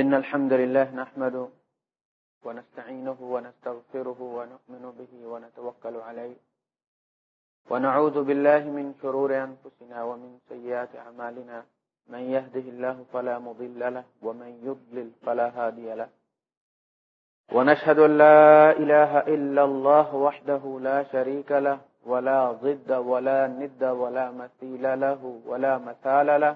إن الحمد لله نحمده ونستعينه ونستغفره ونؤمن به ونتوكل عليه ونعوذ بالله من شرور أنفسنا ومن سيئات أعمالنا من يهده الله فلا مضل له ومن يضلل فلا هادي له ونشهد أن لا إله إلا الله وحده لا شريك له ولا ضد ولا ند ولا مثيل له ولا مثال له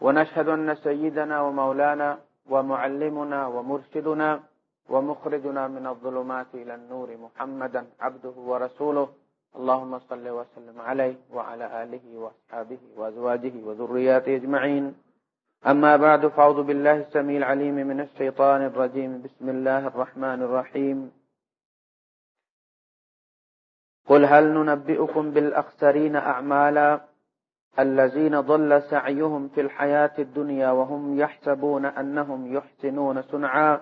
ونشهد أن سيدنا ومولانا ومعلمنا ومرشدنا ومخرجنا من الظلمات إلى النور محمدا عبده ورسوله. اللهم صل وسلم عليه وعلى آله وأصحابه وأزواجه وذرياته اجمعين أما بعد، فأعوذ بالله السميع العليم من الشيطان الرجيم. بسم الله الرحمن الرحيم. قل هل ننبئكم بالأخسرين أعمالا الذين ضل سعيهم في الحياة الدنيا وهم يحسبون أنهم يحسنون سنعا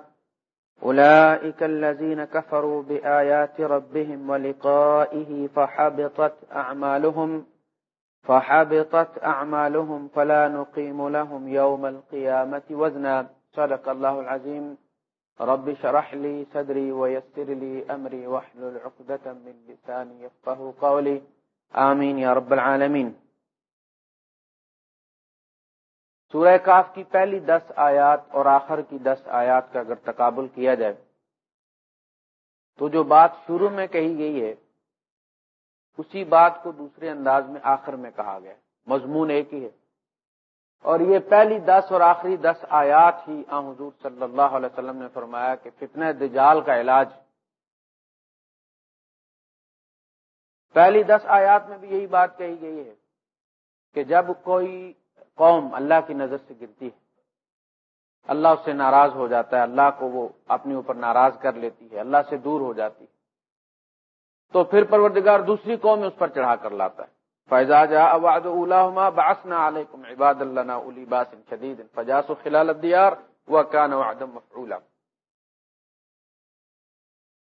أولئك الذين كفروا بآيات ربهم ولقائه فحبطت أعمالهم فحبطت أعمالهم فلا نقيم لهم يوم القيامة وزنا. صدق الله العظيم. رب شرح لي صدري ويسر لي أمري وحل العقدة من لساني يفقه قولي. آمين يا رب العالمين. سورہ کاف کی پہلی دس آیات اور آخر کی دس آیات کا اگر تقابل کیا جائے، تو جو بات شروع میں کہی گئی ہے، اسی بات کو دوسرے انداز میں آخر میں کہا گیا مضمون ایک ہی ہے۔ اور یہ پہلی دس اور آخری دس آیات ہی آ حضور صلی اللہ علیہ وسلم نے فرمایا کہ فتنہ دجال کا علاج۔ پہلی دس آیات میں بھی یہی بات کہی گئی ہے کہ جب کوئی قوم اللہ کی نظر سے گرتی ہے۔ اللہ اس سے ناراض ہو جاتا ہے، اللہ کو وہ اپنے اوپر ناراض کر لیتی ہے، اللہ سے دور ہو جاتی ہے۔ تو پھر پروردگار دوسری قوم میں اس پر چڑھا کر لاتا ہے۔ فیضا جا اباد باسنا علیکم عباد اللہ الی باس شدید فجاس و خلال الدیار وہ کان وعدم مفعولا۔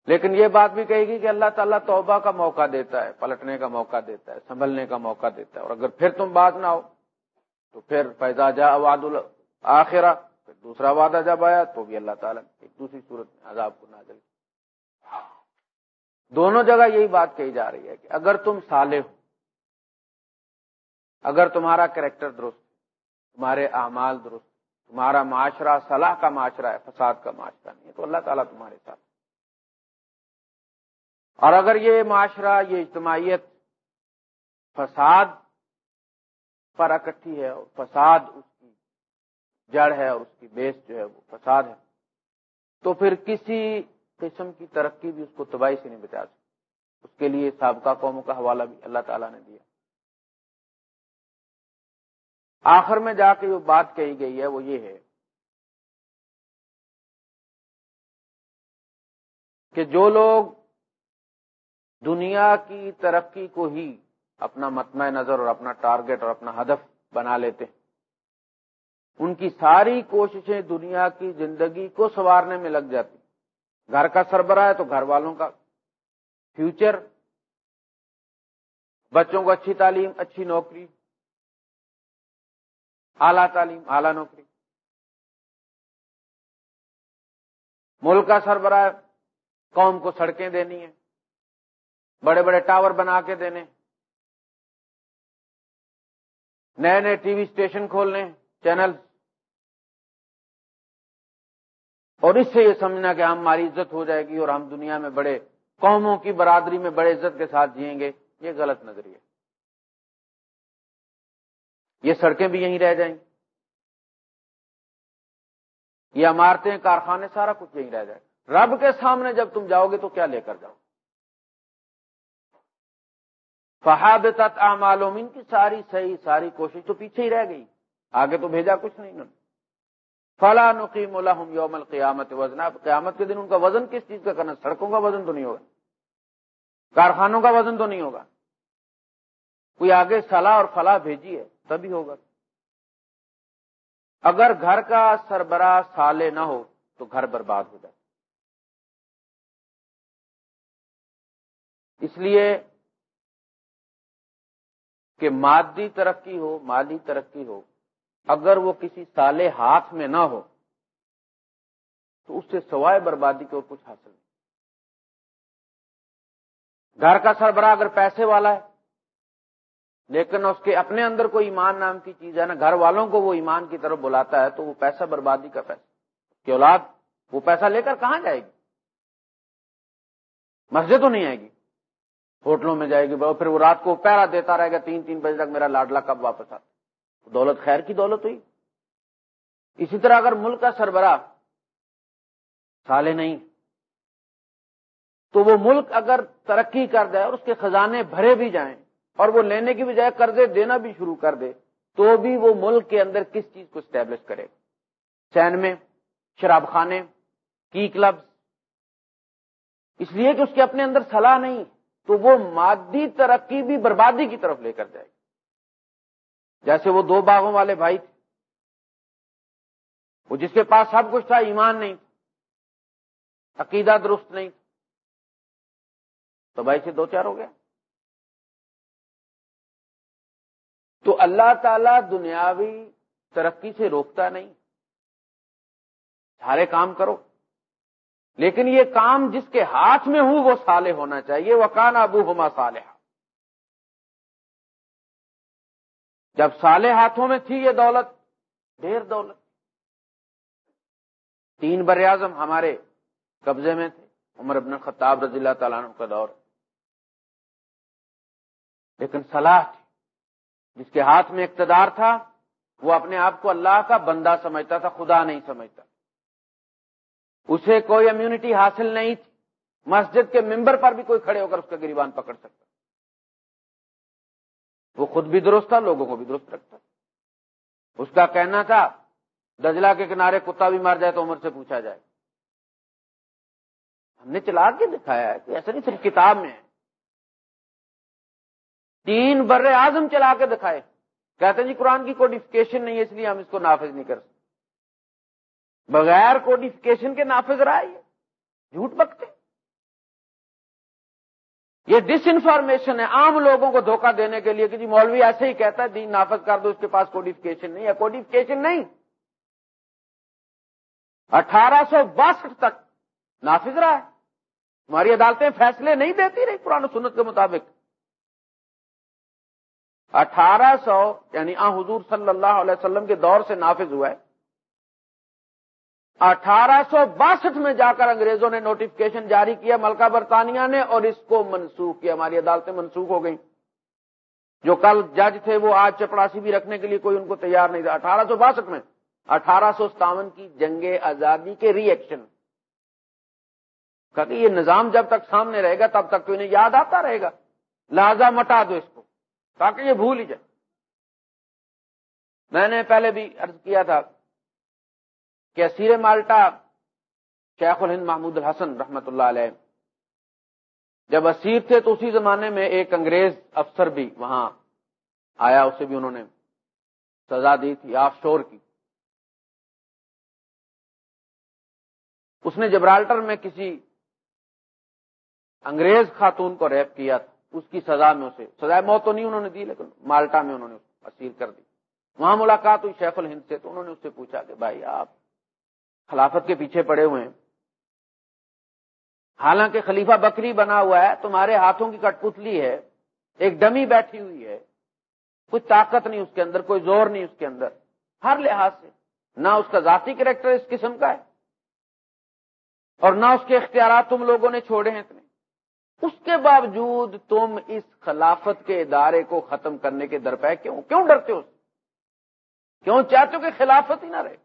لیکن یہ بات بھی کہے گی کہ اللہ تعالیٰ توبہ کا موقع دیتا ہے، پلٹنے کا موقع دیتا ہے، سنبھلنے کا موقع دیتا ہے۔ اور اگر پھر تم بات نہ ہو تو پھر پیدا جا واد آخرا پھر دوسرا وعدہ جب آیا تو بھی اللہ تعالیٰ ایک دوسری صورت میں عذاب کو نازل دونوں جگہ یہی بات کہی جا رہی ہے کہ اگر تم سالے ہو، اگر تمہارا کریکٹر درست تمہارے اعمال درست تمہارا معاشرہ صلاح کا معاشرہ ہے، فساد کا معاشرہ نہیں ہے، تو اللہ تعالیٰ تمہارے ساتھ اور اگر یہ معاشرہ، یہ اجتماعیت، فساد پر اکٹھی ہے اور فساد اس کی جڑ ہے اور اس کی بیس جو ہے وہ فساد ہے۔ تو پھر کسی قسم کی ترقی بھی اس کو تباہی سے نہیں بچا سکتی۔ اس کے لیے سابقہ قوموں کا حوالہ بھی اللہ تعالیٰ نے دیا۔ آخر میں جا کے جو بات کہی گئی ہے وہ یہ ہے کہ جو لوگ دنیا کی ترقی کو ہی اپنا متمع نظر اور اپنا ٹارگٹ اور اپنا ہدف بنا لیتے ہیں۔ ان کی ساری کوششیں دنیا کی زندگی کو سنوارنے میں لگ جاتی گھر کا سربراہ ہے تو گھر والوں کا۔ فیوچر، بچوں کو اچھی تعلیم، اچھی نوکری۔ اعلی تعلیم، اعلی نوکری۔ ملک کا سربراہ قوم کو سڑکیں دینی ہے بڑے بڑے ٹاور بنا کے دینے۔ نئے نئے ٹی وی اسٹیشن کھولنے چینل اور اس سے یہ سمجھنا کہ ہماری عزت ہو جائے گی اور ہم دنیا میں بڑے قوموں کی برادری میں بڑے عزت کے ساتھ جیئیں گے، یہ غلط نظریہ۔ یہ سڑکیں بھی یہیں رہ جائیں۔ گی یہ عمارتیں، کارخانے، سارا کچھ یہیں رہ جائے۔ رب کے سامنے جب تم جاؤ گے تو کیا لے کر جاؤ؟ فہابت اعمالوم ان کی ساری صحیح، ساری کوشش تو پیچھے ہی رہ گئی۔ آگے تو بھیجا کچھ نہیں انہوں فلا نقیم الحم یوم القیامت وزن قیامت کے دن ان کا وزن کس چیز کا کرنا سڑکوں کا وزن تو نہیں ہوگا۔ کارخانوں کا وزن تو نہیں ہوگا۔ کوئی آگے سلا اور فلاح بھیجی ہے، تبھی ہوگا۔ اگر گھر کا سربراہ سالے نہ ہو، تو گھر برباد ہو جائے اس لیے کہ مادی ترقی ہو، مالی ترقی ہو، اگر وہ کسی سالے ہاتھ میں نہ ہو، تو اس سے سوائے بربادی کے اور کچھ حاصل نہیں۔ گھر کا سربراہ اگر پیسے والا ہے، لیکن اس کے اپنے اندر کوئی ایمان نام کی چیز ہے نا، گھر والوں کو وہ ایمان کی طرف بلاتا ہے، تو وہ پیسہ بربادی کا پیسہ۔ کہ اولاد، وہ پیسہ لے کر کہاں جائے گی؟ مسجد تو نہیں آئے گی۔ ہوٹلوں میں جائے گی پھر وہ رات کو پیرا دیتا رہے گا، تین تین بجے تک میرا لاڈلا کب واپس آتا؟ دولت خیر کی دولت ہوئی؟ اسی طرح اگر ملک کا سربراہ سالے نہیں، تو وہ ملک اگر ترقی کر جائے اور اس کے خزانے بھرے بھی جائیں اور وہ لینے کی بجائے قرضے دینا بھی شروع کر دے، تو بھی وہ ملک کے اندر کس چیز کو اسٹیبلش کرے؟ چین میں شراب خانے، کی کلب اس لیے کہ اس کے اپنے اندر صلاح نہیں۔ تو وہ مادی ترقی بھی بربادی کی طرف لے کر جائے گی۔ جیسے وہ دو باغوں والے بھائی تھے۔ وہ جس کے پاس سب کچھ تھا، ایمان نہیں عقیدہ درست نہیں تو بھائی سے دو چار ہو گیا۔ تو اللہ تعالی دنیاوی ترقی سے روکتا نہیں۔ سارے کام کرو۔ لیکن یہ کام جس کے ہاتھ میں ہوں وہ سالے ہونا چاہیے وہ کان ابو ہوما صالح جب سالے ہاتھوں میں تھی یہ دولت ڈھیر دولت۔ تین بر اعظم ہمارے قبضے میں تھے، عمر ابن خطاب رضی اللہ تعالیٰ عنہ کا دور۔ لیکن صلاح تھی۔ جس کے ہاتھ میں اقتدار تھا، وہ اپنے آپ کو اللہ کا بندہ سمجھتا تھا، خدا نہیں سمجھتا۔ اسے کوئی امیونٹی حاصل نہیں تھی۔ مسجد کے ممبر پر بھی کوئی کھڑے ہو کر اس کا گریبان پکڑ سکتا۔ وہ خود بھی درست تھا، لوگوں کو بھی درست رکھتا۔ اس کا کہنا تھا دجلا کے کنارے کتا بھی مار جائے تو عمر سے پوچھا جائے۔ ہم نے چلا کے دکھایا ہے کہ ایسا نہیں، صرف کتاب میں ہے۔ تین بر اعظم چلا کے دکھائے۔ کہتے ہیں جی قرآن کی کوڈیفکیشن نہیں ہے، اس لیے ہم اس کو نافذ نہیں کر سکتے۔ بغیر کوڈیفکیشن کے نافذ رہا ہے جھوٹ بکتے۔ یہ ڈس انفارمیشن ہے، عام لوگوں کو دھوکہ دینے کے لیے کہ جی مولوی ایسے ہی کہتا ہے، دین نافذ کر دو، اس کے پاس کوڈیفکیشن نہیں ہے۔ کوڈیفکیشن نہیں۔ اٹھارہ سو باسٹھ تک نافذ رہا ہے ہماری عدالتیں فیصلے نہیں دیتی رہی پرانا سنت کے مطابق۔ اٹھارہ سو یعنی آ حضور صلی اللہ علیہ وسلم کے دور سے نافذ ہوا ہے۔ اٹھارہ سو باسٹھ میں جا کر انگریزوں نے نوٹیفکیشن جاری کیا، ملکہ برطانیہ نے، اور اس کو منسوخ کیا۔ ہماری عدالتیں منسوخ ہو گئیں۔ جو کل جج تھے، وہ آج چپڑاسی بھی رکھنے کے لیے کوئی ان کو تیار نہیں تھا۔ اٹھارہ سو باسٹھ میں، اٹھارہ سو ستاون کی جنگ آزادی کے ری ایکشن کہ یہ نظام جب تک سامنے رہے گا، تب تک تو انہیں یاد آتا رہے گا۔ لہذا مٹا دو اس کو۔ تاکہ یہ بھول ہی جائے۔ میں نے پہلے بھی عرض کیا تھا کہ اسیر مالٹا شیخ الہند محمود الحسن رحمت اللہ علیہ، جب اسیر تھے تو اسی زمانے میں ایک انگریز افسر بھی وہاں آیا، اسے بھی انہوں نے سزا دی تھی آف شور کی۔ اس نے جبرالٹر میں کسی انگریز خاتون کو ریپ کیا تھا، اس کی سزا میں اسے سزا موت تو نہیں انہوں نے دی، لیکن مالٹا میں انہوں نے اسیر کر دی۔ وہاں ملاقات ہوئی شیخ الہند سے، تو انہوں نے اس سے پوچھا کہ بھائی آپ خلافت کے پیچھے پڑے ہوئے ہیں۔ حالانکہ خلیفہ بکری بنا ہوا ہے، تمہارے ہاتھوں کی کٹ پتلی ہے، ایک ڈمی بیٹھی ہوئی ہے۔ کچھ طاقت نہیں اس کے اندر، کوئی زور نہیں اس کے اندر۔ ہر لحاظ سے۔ نہ اس کا ذاتی کریکٹر اس قسم کا ہے، اور نہ اس کے اختیارات تم لوگوں نے چھوڑے ہیں اتنے۔ اس کے باوجود تم اس خلافت کے ادارے کو ختم کرنے کے درپے کیوں؟ کیوں ڈرتے ہو؟ کیوں چاہتے ہو کہ خلافت ہی نہ رہے؟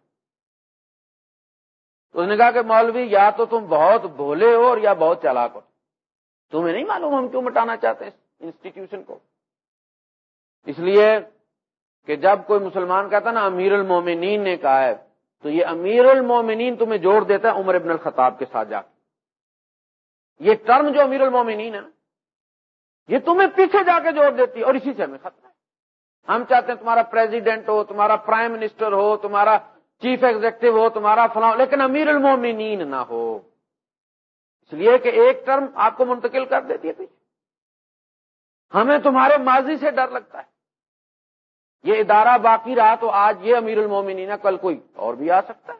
اس نے کہا کہ مولوی، یا تو تم بہت بھولے ہو اور یا بہت چالاک ہو۔ تمہیں نہیں معلوم ہم کیوں مٹانا چاہتے ہیں انسٹیٹیوشن کو۔ اس لیے کہ جب کوئی مسلمان کہتا نا، امیر المومنین نے کہا ہے، تو یہ امیر المومنین تمہیں جوڑ دیتا ہے عمر ابن الخطاب کے ساتھ جا کے۔ یہ ٹرم جو امیر المومنین ہے نا، یہ تمہیں پیچھے جا کے جوڑ دیتی ہے اور اسی سے ہمیں ختم ہے۔ ہم چاہتے ہیں تمہارا پریزیڈنٹ ہو، تمہارا پرائم منسٹر ہو، تمہارا چیف ایگزیکٹو ہو تمہارا فلاں، لیکن امیر المومنین نہ ہو۔ اس لیے کہ ایک ٹرم آپ کو منتقل کر دیتی ہے پیچھے۔ ہمیں تمہارے ماضی سے ڈر لگتا ہے۔ یہ ادارہ باقی رہا تو آج یہ امیر المومنین ہے، کل کوئی اور بھی آ سکتا ہے۔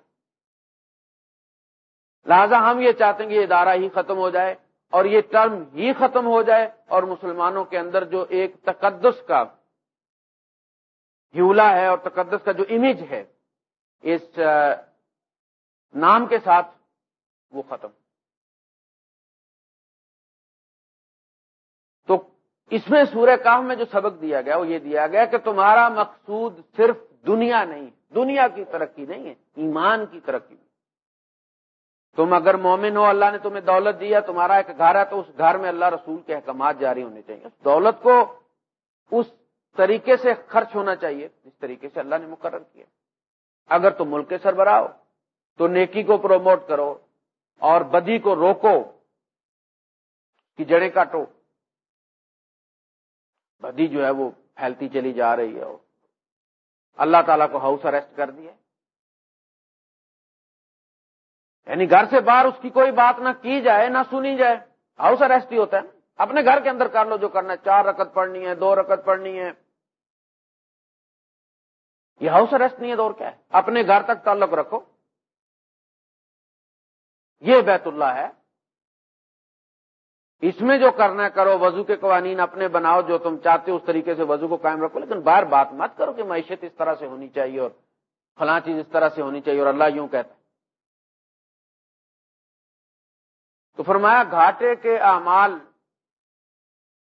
لہذا ہم یہ چاہتے ہیں کہ یہ ادارہ ہی ختم ہو جائے اور یہ ٹرم ہی ختم ہو جائے اور مسلمانوں کے اندر جو ایک تقدس کا ہیولا ہے اور تقدس کا جو امیج ہے اس نام کے ساتھ وہ ختم۔ تو اس میں سورہ کام میں جو سبق دیا گیا وہ یہ دیا گیا کہ تمہارا مقصود صرف دنیا نہیں، دنیا کی ترقی نہیں ہے، ایمان کی ترقی۔ تم اگر مومن ہو، اللہ نے تمہیں دولت دیا تمہارا ایک گھر ہے، تو اس گھر میں اللہ رسول کے احکامات جاری ہونے چاہیے۔ دولت کو اس طریقے سے خرچ ہونا چاہیے جس طریقے سے اللہ نے مقرر کیا۔ اگر تم ملک کے سربراہ ہو، تو نیکی کو پروموٹ کرو اور بدی کو روکو کہ جڑے کاٹو۔ بدی جو ہے وہ پھیلتی چلی جا رہی ہے۔ اللہ تعالیٰ کو ہاؤس اریسٹ کر دیا یعنی گھر سے باہر اس کی کوئی بات نہ کی جائے، نہ سنی جائے۔ ہاؤس اریسٹ ہی ہوتا ہے۔ اپنے گھر کے اندر کر لو جو کرنا ہے۔ چار رکت پڑھنی ہے، دو رکت پڑھنی ہے۔ یہ ہاؤس اریسٹ نہیں ہے دور کیا ہے۔ اپنے گھر تک تعلق رکھو۔ یہ بیت اللہ ہے۔ اس میں جو کرنا کرو، وضو کے قوانین اپنے بناؤ جو تم چاہتے ہو، اس طریقے سے وضو کو قائم رکھو۔ لیکن باہر بات مت کرو کہ معیشت اس طرح سے ہونی چاہیے اور فلاں چیز اس طرح سے ہونی چاہیے اور اللہ یوں کہتا ہے۔ تو فرمایا، گھاٹے کے اعمال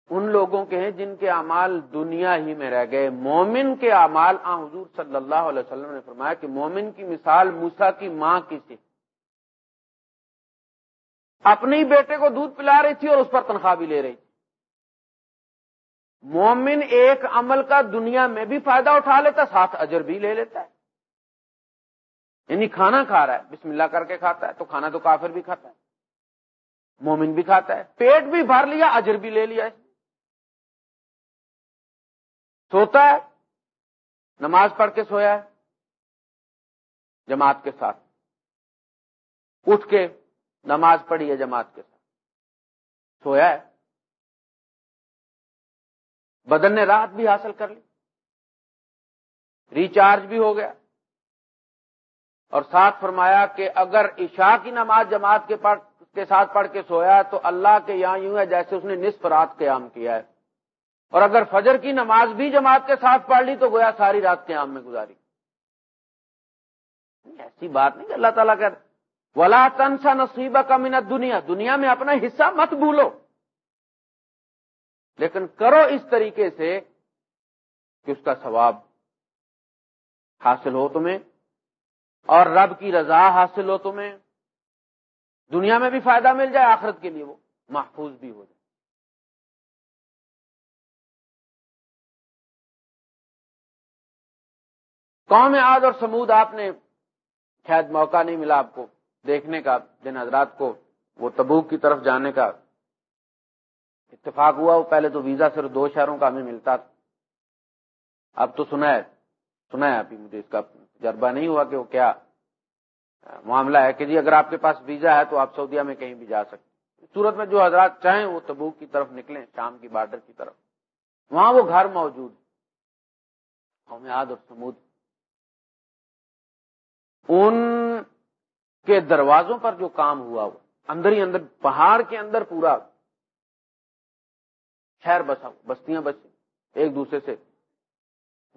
ان لوگوں کے ہیں جن کے اعمال دنیا ہی میں رہ گئے۔ مومن کے اعمال، آ، حضور صلی اللہ علیہ وسلم نے فرمایا کہ مومن کی مثال موسا کی ماں کی تھی۔ اپنے ہی بیٹے کو دودھ پلا رہی تھی اور اس پر تنخواہ بھی لے رہی تھی۔ مومن ایک عمل کا دنیا میں بھی فائدہ اٹھا لیتا، ساتھ اجر بھی لے لیتا ہے۔ یعنی کھانا کھا رہا ہے، بسم اللہ کر کے کھاتا ہے، تو کھانا تو کافر بھی کھاتا ہے، مومن بھی کھاتا ہے، پیٹ بھی بھر لیا، اجر بھی لے لیا سوتا ہے، نماز پڑھ کے سویا ہے، جماعت کے ساتھ۔ اٹھ کے نماز پڑھی ہے جماعت کے ساتھ۔ سویا ہے۔ بدن نے راحت بھی حاصل کر لی۔ ریچارج بھی ہو گیا۔ اور ساتھ فرمایا کہ اگر عشاء کی نماز جماعت کے کے ساتھ پڑھ کے سویا تو اللہ کے یہاں یوں ہے جیسے اس نے نصف رات قیام کیا ہے۔ اور اگر فجر کی نماز بھی جماعت کے ساتھ پڑھ لی تو گویا ساری رات قیام میں گزاری۔ ایسی بات نہیں کہ اللہ تعالیٰ کہتے ولا تنسا نصیبہ کا منت دنیا دنیا میں اپنا حصہ مت بھولو۔ لیکن کرو اس طریقے سے کہ اس کا ثواب حاصل ہو تمہیں اور رب کی رضا حاصل ہو تمہیں۔ دنیا میں بھی فائدہ مل جائے، آخرت کے لیے وہ محفوظ بھی ہو جائے۔ قوم آج اور سمود، آپ نے شاید موقع نہیں ملا آپ کو دیکھنے کا جن حضرات کو وہ تبوک کی طرف جانے کا اتفاق ہوا۔ وہ پہلے تو ویزا صرف دو شہروں کا ہمیں ملتا تھا۔ اب تو سنا ہے سنا ہے ابھی مجھے اس کا تجربہ نہیں ہوا کہ وہ کیا معاملہ ہے کہ جی اگر آپ کے پاس ویزا ہے تو آپ سعودیہ میں کہیں بھی جا سکتے صورت میں جو حضرات چاہیں وہ تبوک کی طرف نکلیں، شام کی بارڈر کی طرف۔ وہاں وہ گھر موجود اور سمود ان کے دروازوں پر جو کام ہوا وہ، اندر ہی اندر، پہاڑ کے اندر پورا شہر بسا، بستیاں بسی، ایک دوسرے سے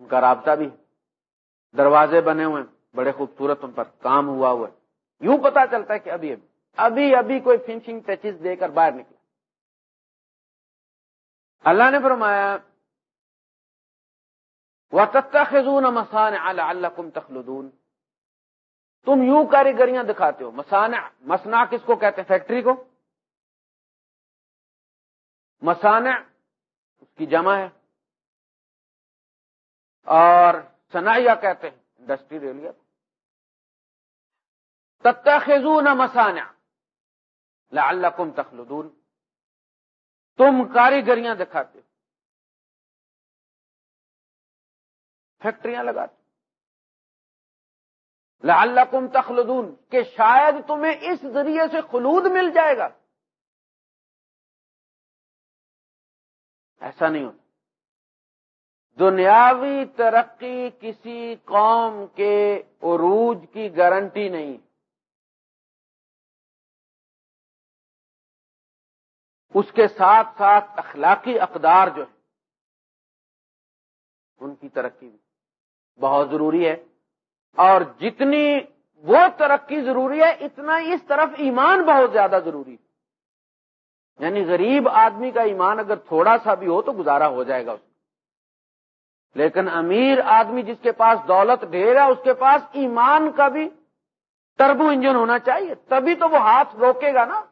ان کا رابطہ بھی، دروازے بنے ہوئے، بڑے خوبصورت ان پر کام ہوا ہوا ہے یوں پتا چلتا ہے کہ ابھی ابھی ابھی ابھی کوئی فنشنگ ٹچز دے کر باہر نکلا۔ اللہ نے فرمایا وہ خزون مسان اللہ کم تم یوں کاریگریاں دکھاتے ہو۔ مسانع مسنا کس کو کہتے ہیں؟ فیکٹری کو۔ مسانع اس کی جمع ہے۔ اور سنایا کہتے ہیں، انڈسٹری ریلیا تتخذون مسانع لعلکم تخلدون۔ تم کاریگریاں دکھاتے ہو۔ فیکٹریاں لگاتے لعلکم تخلدون، کہ شاید تمہیں اس ذریعے سے خلود مل جائے گا۔ ایسا نہیں ہوتا۔ دنیاوی ترقی کسی قوم کے عروج کی گارنٹی نہیں۔ اس کے ساتھ ساتھ اخلاقی اقدار جو ہیں، ان کی ترقی بہت ضروری ہے۔ اور جتنی وہ ترقی ضروری ہے، اتنا اس طرف ایمان بہت زیادہ ضروری ہے۔ یعنی غریب آدمی کا ایمان اگر تھوڑا سا بھی ہو تو گزارا ہو جائے گا اس لیکن امیر آدمی جس کے پاس دولت ڈھیر ہے، اس کے پاس ایمان کا بھی ٹربو انجن ہونا چاہیے۔ تبھی تو وہ ہاتھ روکے گا نا۔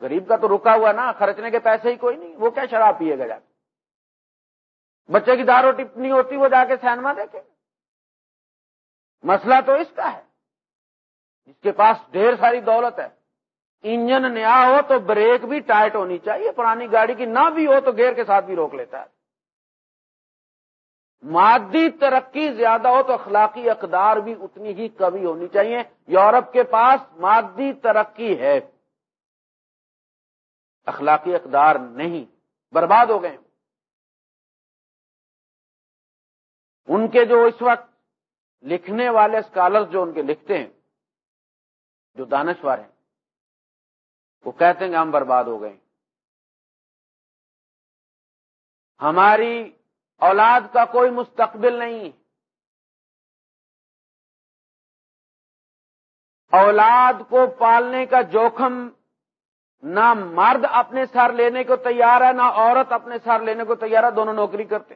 غریب کا تو رکا ہوا نا، خرچنے کے پیسے ہی کوئی نہیں۔ وہ کیا شراب پیے گا جا کے؟ بچے کی دارو ٹپنی ہوتی، وہ جا کے سینما دیکھے۔ مسئلہ تو اس کا ہے۔ جس کے پاس ڈھیر ساری دولت ہے۔ انجن نیا ہو تو بریک بھی ٹائٹ ہونی چاہیے۔ پرانی گاڑی کی نہ بھی ہو تو گیئر کے ساتھ بھی روک لیتا ہے۔ مادی ترقی زیادہ ہو تو اخلاقی اقدار بھی اتنی ہی کمی ہونی چاہیے۔ یورپ کے پاس مادی ترقی ہے۔ اخلاقی اقدار نہیں۔ برباد ہو گئے۔ ان کے جو اس وقت لکھنے والے اسکالر جو ان کے لکھتے ہیں، جو دانشور ہیں، وہ کہتے ہیں کہ ہم برباد ہو گئے۔ ہماری اولاد کا کوئی مستقبل نہیں۔ اولاد کو پالنے کا جوخم نہ مرد اپنے سر لینے کو تیار ہے، نہ عورت اپنے سر لینے کو تیار ہے، دونوں نوکری کرتے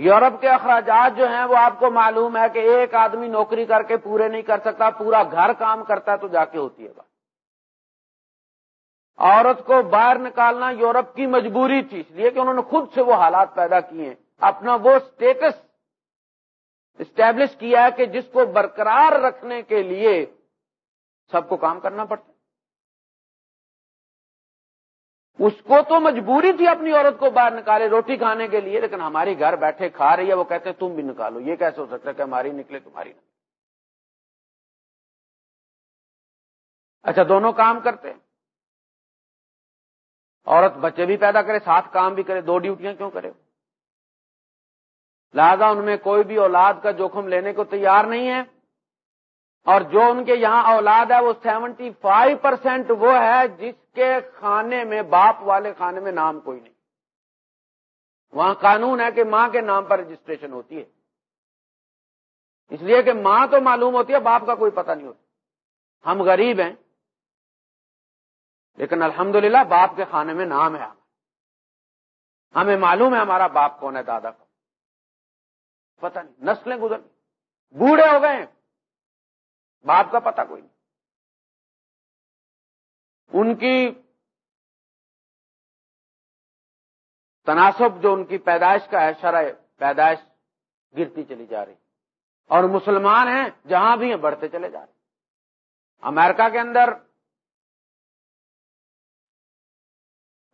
یورپ کے اخراجات جو ہیں وہ آپ کو معلوم ہے کہ ایک آدمی نوکری کر کے پورے نہیں کر سکتا، پورا گھر کام کرتا ہے تو جا کے ہوتی ہے بات۔ عورت کو باہر نکالنا یورپ کی مجبوری تھی، اس لیے کہ انہوں نے خود سے وہ حالات پیدا کیے ہیں۔ اپنا وہ اسٹیٹس اسٹیبلش کیا ہے کہ جس کو برقرار رکھنے کے لیے سب کو کام کرنا پڑتا اس کو تو مجبوری تھی اپنی عورت کو باہر نکالے روٹی کھانے کے لیے، لیکن ہماری گھر بیٹھے کھا رہی ہے، وہ کہتے ہیں تم بھی نکالو، یہ کیسے ہو سکتا ہے کہ ہماری نکلے، تمہاری نکلے؟ اچھا دونوں کام کرتے ہیں۔ عورت بچے بھی پیدا کرے، ساتھ کام بھی کرے، دو ڈیوٹیاں کیوں کرے؟ لہذا ان میں کوئی بھی اولاد کا جوخم لینے کو تیار نہیں ہے۔ اور جو ان کے یہاں اولاد ہے وہ سیونٹی فائیو پرسینٹ وہ ہے جس کے کھانے میں باپ والے کھانے میں نام کوئی نہیں۔ وہاں قانون ہے کہ ماں کے نام پر رجسٹریشن ہوتی ہے۔ اس لیے کہ ماں تو معلوم ہوتی ہے، باپ کا کوئی پتہ نہیں ہوتا۔ ہم غریب ہیں، لیکن الحمدللہ باپ کے کھانے میں نام ہے۔ ہمیں معلوم ہے ہمارا باپ کون ہے، دادا کو پتہ نہیں، نسلیں گزر بوڑھے ہو گئے ہیں۔ باپ کا پتہ کوئی نہیں۔ ان کی تناسب جو ان کی پیدائش کا ہے شرح پیدائش گرتی چلی جا رہی۔ اور مسلمان ہیں، جہاں بھی ہیں، بڑھتے چلے جا رہے۔ امریکہ کے اندر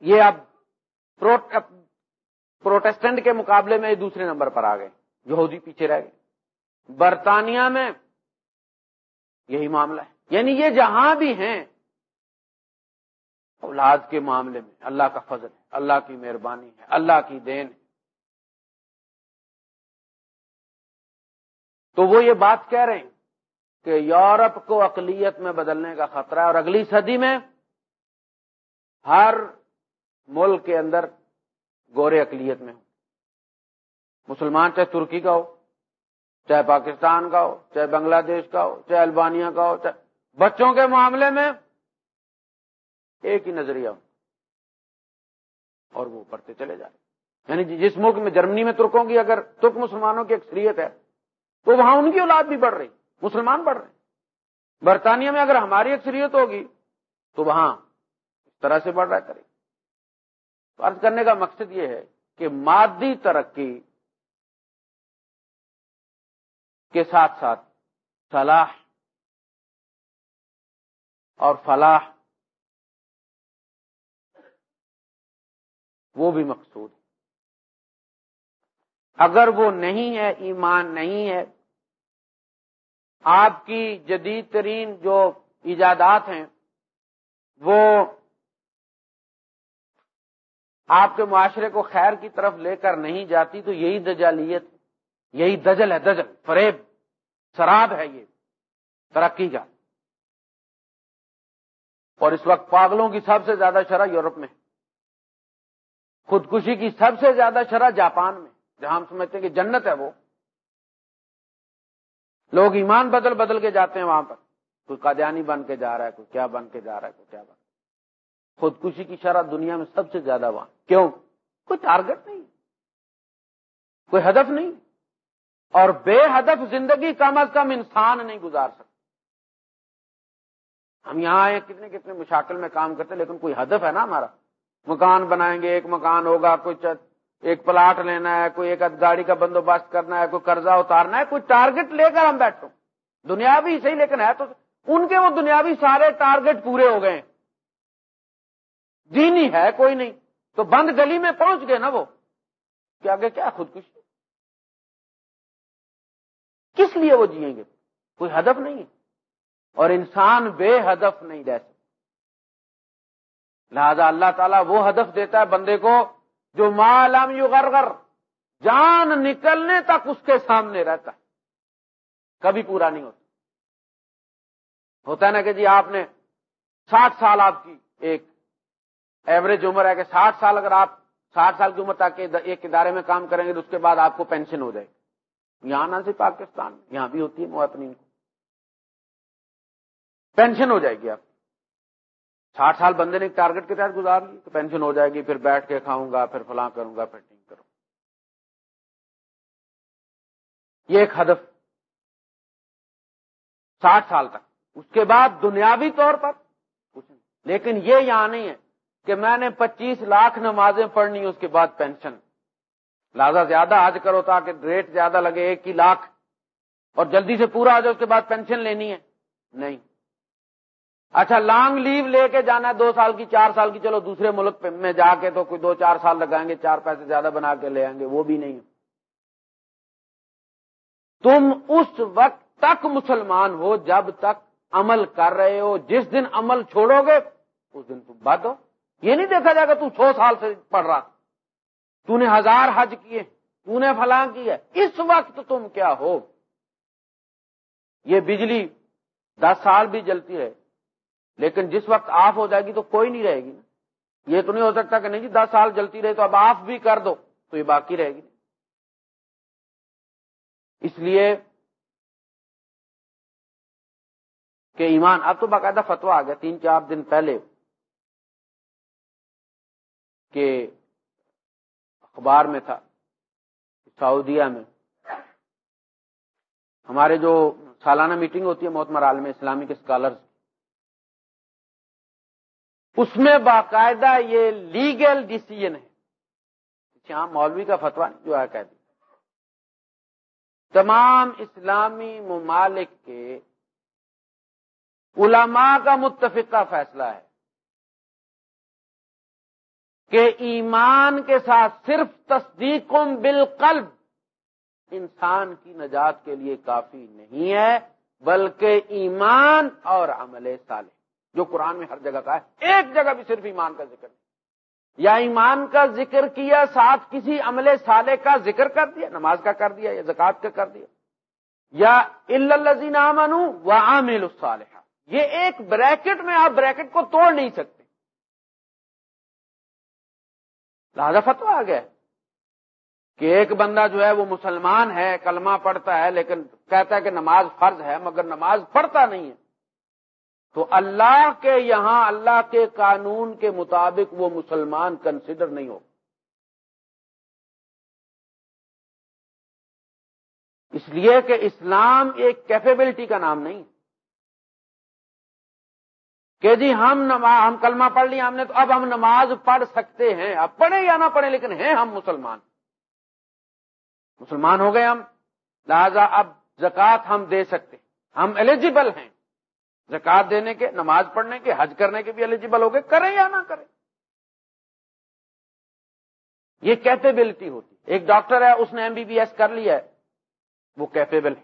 یہ اب پروٹیسٹنٹ کے مقابلے میں دوسرے نمبر پر آ گئے۔ یہودی پیچھے رہ گئے۔ برطانیہ میں یہی معاملہ ہے۔ یعنی یہ جہاں بھی ہیں، اولاد کے معاملے میں اللہ کا فضل ہے، اللہ کی مہربانی ہے، اللہ کی دین ہے۔ تو وہ یہ بات کہہ رہے ہیں کہ یورپ کو اقلیت میں بدلنے کا خطرہ ہے اور اگلی صدی میں ہر ملک کے اندر گورے اقلیت میں ہو مسلمان چاہے ترکی کا ہو چاہے پاکستان کا ہو، چاہے بنگلہ دیش کا ہو، چاہے البانیا کا ہو، چاہے بچوں کے معاملے میں ایک ہی نظریہ ہو۔ اور وہ پڑھتے چلے جائیں یعنی جس ملک میں جرمنی میں ترکوں کی اگر ترک مسلمانوں کی اکثریت ہے، تو وہاں ان کی اولاد بھی بڑھ رہی مسلمان بڑھ رہے برطانیہ میں اگر ہماری اکثریت ہوگی، تو وہاں اس طرح سے بڑھ رہا ہے فرض کرنے کا مقصد یہ ہے کہ مادی ترقی کے ساتھ ساتھ صلاح اور فلاح وہ بھی مقصود اگر وہ نہیں ہے، ایمان نہیں ہے، آپ کی جدید ترین جو ایجادات ہیں، وہ آپ کے معاشرے کو خیر کی طرف لے کر نہیں جاتی، تو یہی دجالیت یہی دجل ہے، دجل، فریب شراب ہے یہ۔ ترقی کا۔ اور اس وقت پاگلوں کی سب سے زیادہ شرح یورپ میں۔ خودکشی کی سب سے زیادہ شرح جاپان میں۔ جہاں ہم سمجھتے ہیں کہ جنت ہے وہ۔ لوگ ایمان بدل بدل کے جاتے ہیں وہاں پر۔ کوئی قادیانی بن کے جا رہا ہے، کوئی کیا بن کے جا رہا ہے، کوئی کیا بن۔ خودکشی کی شرح دنیا میں سب سے زیادہ وہاں۔ کیوں؟ کوئی ٹارگٹ نہیں۔ کوئی ہدف نہیں۔ اور بے ہدف زندگی کم از کم انسان نہیں گزار سکتا۔ ہم یہاں آئے کتنے کتنے مشاکل میں کام کرتے، لیکن کوئی ہدف ہے نا ہمارا۔ مکان بنائیں گے، ایک مکان ہوگا، کوئی ایک پلاٹ لینا ہے، کوئی ایک گاڑی کا بندوبست کرنا ہے، کوئی قرضہ اتارنا ہے، کوئی ٹارگٹ لے کر ہم بیٹھو۔ دنیاوی صحیح، لیکن ہے تو ان کے وہ دنیاوی سارے ٹارگٹ پورے ہو گئے۔ دینی ہے، کوئی نہیں۔ تو بند گلی میں پہنچ گئے نا وہ۔ کہ آگے کیا خودکشی؟ کس لیے وہ جیئیں گے؟ کوئی ہدف نہیں ہے۔ اور انسان بے ہدف نہیں رہ سکتا۔ لہذا اللہ تعالیٰ وہ ہدف دیتا ہے بندے کو جو مالم یو گر جان نکلنے تک اس کے سامنے رہتا ہے۔ کبھی پورا نہیں ہوتا۔ ہوتا ہے نا کہ جی آپ نے ساٹھ سال آپ کی ایک ایوریج عمر ہے کہ ساٹھ سال اگر آپ ساٹھ سال کی عمر تک ایک ادارے میں کام کریں گے تو اس کے بعد آپ کو پینشن ہو جائے گی۔ یہاں نہ صرف پاکستان، یہاں بھی ہوتی ہے موتنی پینشن ہو جائے گی آپ۔ ساٹھ سال بندے نے ایک ٹارگیٹ کے تحت گزار لی، تو پینشن ہو جائے گی، پھر بیٹھ کے کھاؤں گا، پھر فلاں کروں گا، پھر ٹھیک کروں یہ ایک ہدف۔ ساٹھ سال تک۔ اس کے بعد دنیاوی طور پر لیکن یہ یہاں نہیں ہے کہ میں نے پچیس لاکھ نمازیں پڑھنی، اس کے بعد پینشن۔ لہذا زیادہ حج کرو تاکہ ریٹ زیادہ لگے، ایک ہی لاکھ۔ اور جلدی سے پورا آ جائے اس کے بعد پینشن لینی ہے۔ نہیں۔ اچھا لانگ لیو لے کے جانا ہے، دو سال کی، چار سال کی۔ چلو، دوسرے ملک میں جا کے تو کوئی دو چار سال لگائیں گے، چار پیسے زیادہ بنا کے لے آئیں گے، وہ بھی نہیں تم اس وقت تک مسلمان ہو جب تک عمل کر رہے ہو۔ جس دن عمل چھوڑو گے، اس دن تم بد ہو۔ یہ نہیں دیکھا جائے گا تو سو سال سے پڑھ رہا۔ تو نے ہزار حج کیے، تو نے فلاں کی ہے۔ اس وقت تم کیا ہو؟ یہ بجلی دس سال بھی جلتی ہے، لیکن جس وقت آف ہو جائے گی تو کوئی نہیں رہے گی نا۔ یہ تو نہیں ہو سکتا کہ نہیں جی دس سال جلتی رہے تو اب آف بھی کر دو، تو یہ باقی رہے گی۔ اس لیے کہ ایمان، اب تو باقاعدہ فتوا آ گیا تین چار دن پہلے کہ اخبار میں تھا، سعودیہ میں۔ ہمارے جو سالانہ میٹنگ ہوتی ہے موت مرال میں اسلامک اسکالرس اس میں باقاعدہ یہ لیگل ڈسیزن ہے۔ اچھا، مولوی کا فتوا جو ہے کہہ تمام اسلامی ممالک کے علماء کا متفقہ فیصلہ ہے۔ کہ ایمان کے ساتھ صرف تصدیق بالقلب انسان کی نجات کے لیے کافی نہیں ہے، بلکہ ایمان اور عمل صالح، جو قرآن میں ہر جگہ کا ہے، ایک جگہ بھی صرف ایمان کا ذکر یا ایمان کا ذکر کیا، ساتھ کسی عمل سالے کا ذکر کر دیا، نماز کا کر دیا یا زکات کا کر دیا۔ یا الزین امن و عامل الصالحہ یہ ایک بریکٹ میں آپ بریکٹ کو توڑ نہیں سکتے۔ لہذا فتوا آ گیا کہ ایک بندہ جو ہے وہ مسلمان ہے، کلمہ پڑھتا ہے، لیکن کہتا ہے کہ نماز فرض ہے، مگر نماز پڑھتا نہیں ہے۔ تو اللہ کے یہاں، اللہ کے قانون کے مطابق وہ مسلمان کنسیڈر نہیں ہو۔ اس لیے کہ اسلام ایک کیپیبلٹی کا نام نہیں کہ جی ہم نماز ہم کلمہ پڑھ لی ہم نے تو اب ہم نماز پڑھ سکتے ہیں۔ اب پڑھے یا نہ پڑھے لیکن ہیں ہم مسلمان۔ مسلمان ہو گئے ہم۔ لہذا اب زکات ہم دے سکتے ہم ایلیجیبل ہیں۔ زکات دینے کے، نماز پڑھنے کے، حج کرنے کے بھی ایلیجیبل ہو گئے۔ کریں یا نہ کریں۔ یہ کیپیبلٹی ہوتی ایک ڈاکٹر ہے، اس نے ایم بی بی ایس کر لیا ہے۔ وہ کیپیبل ہے۔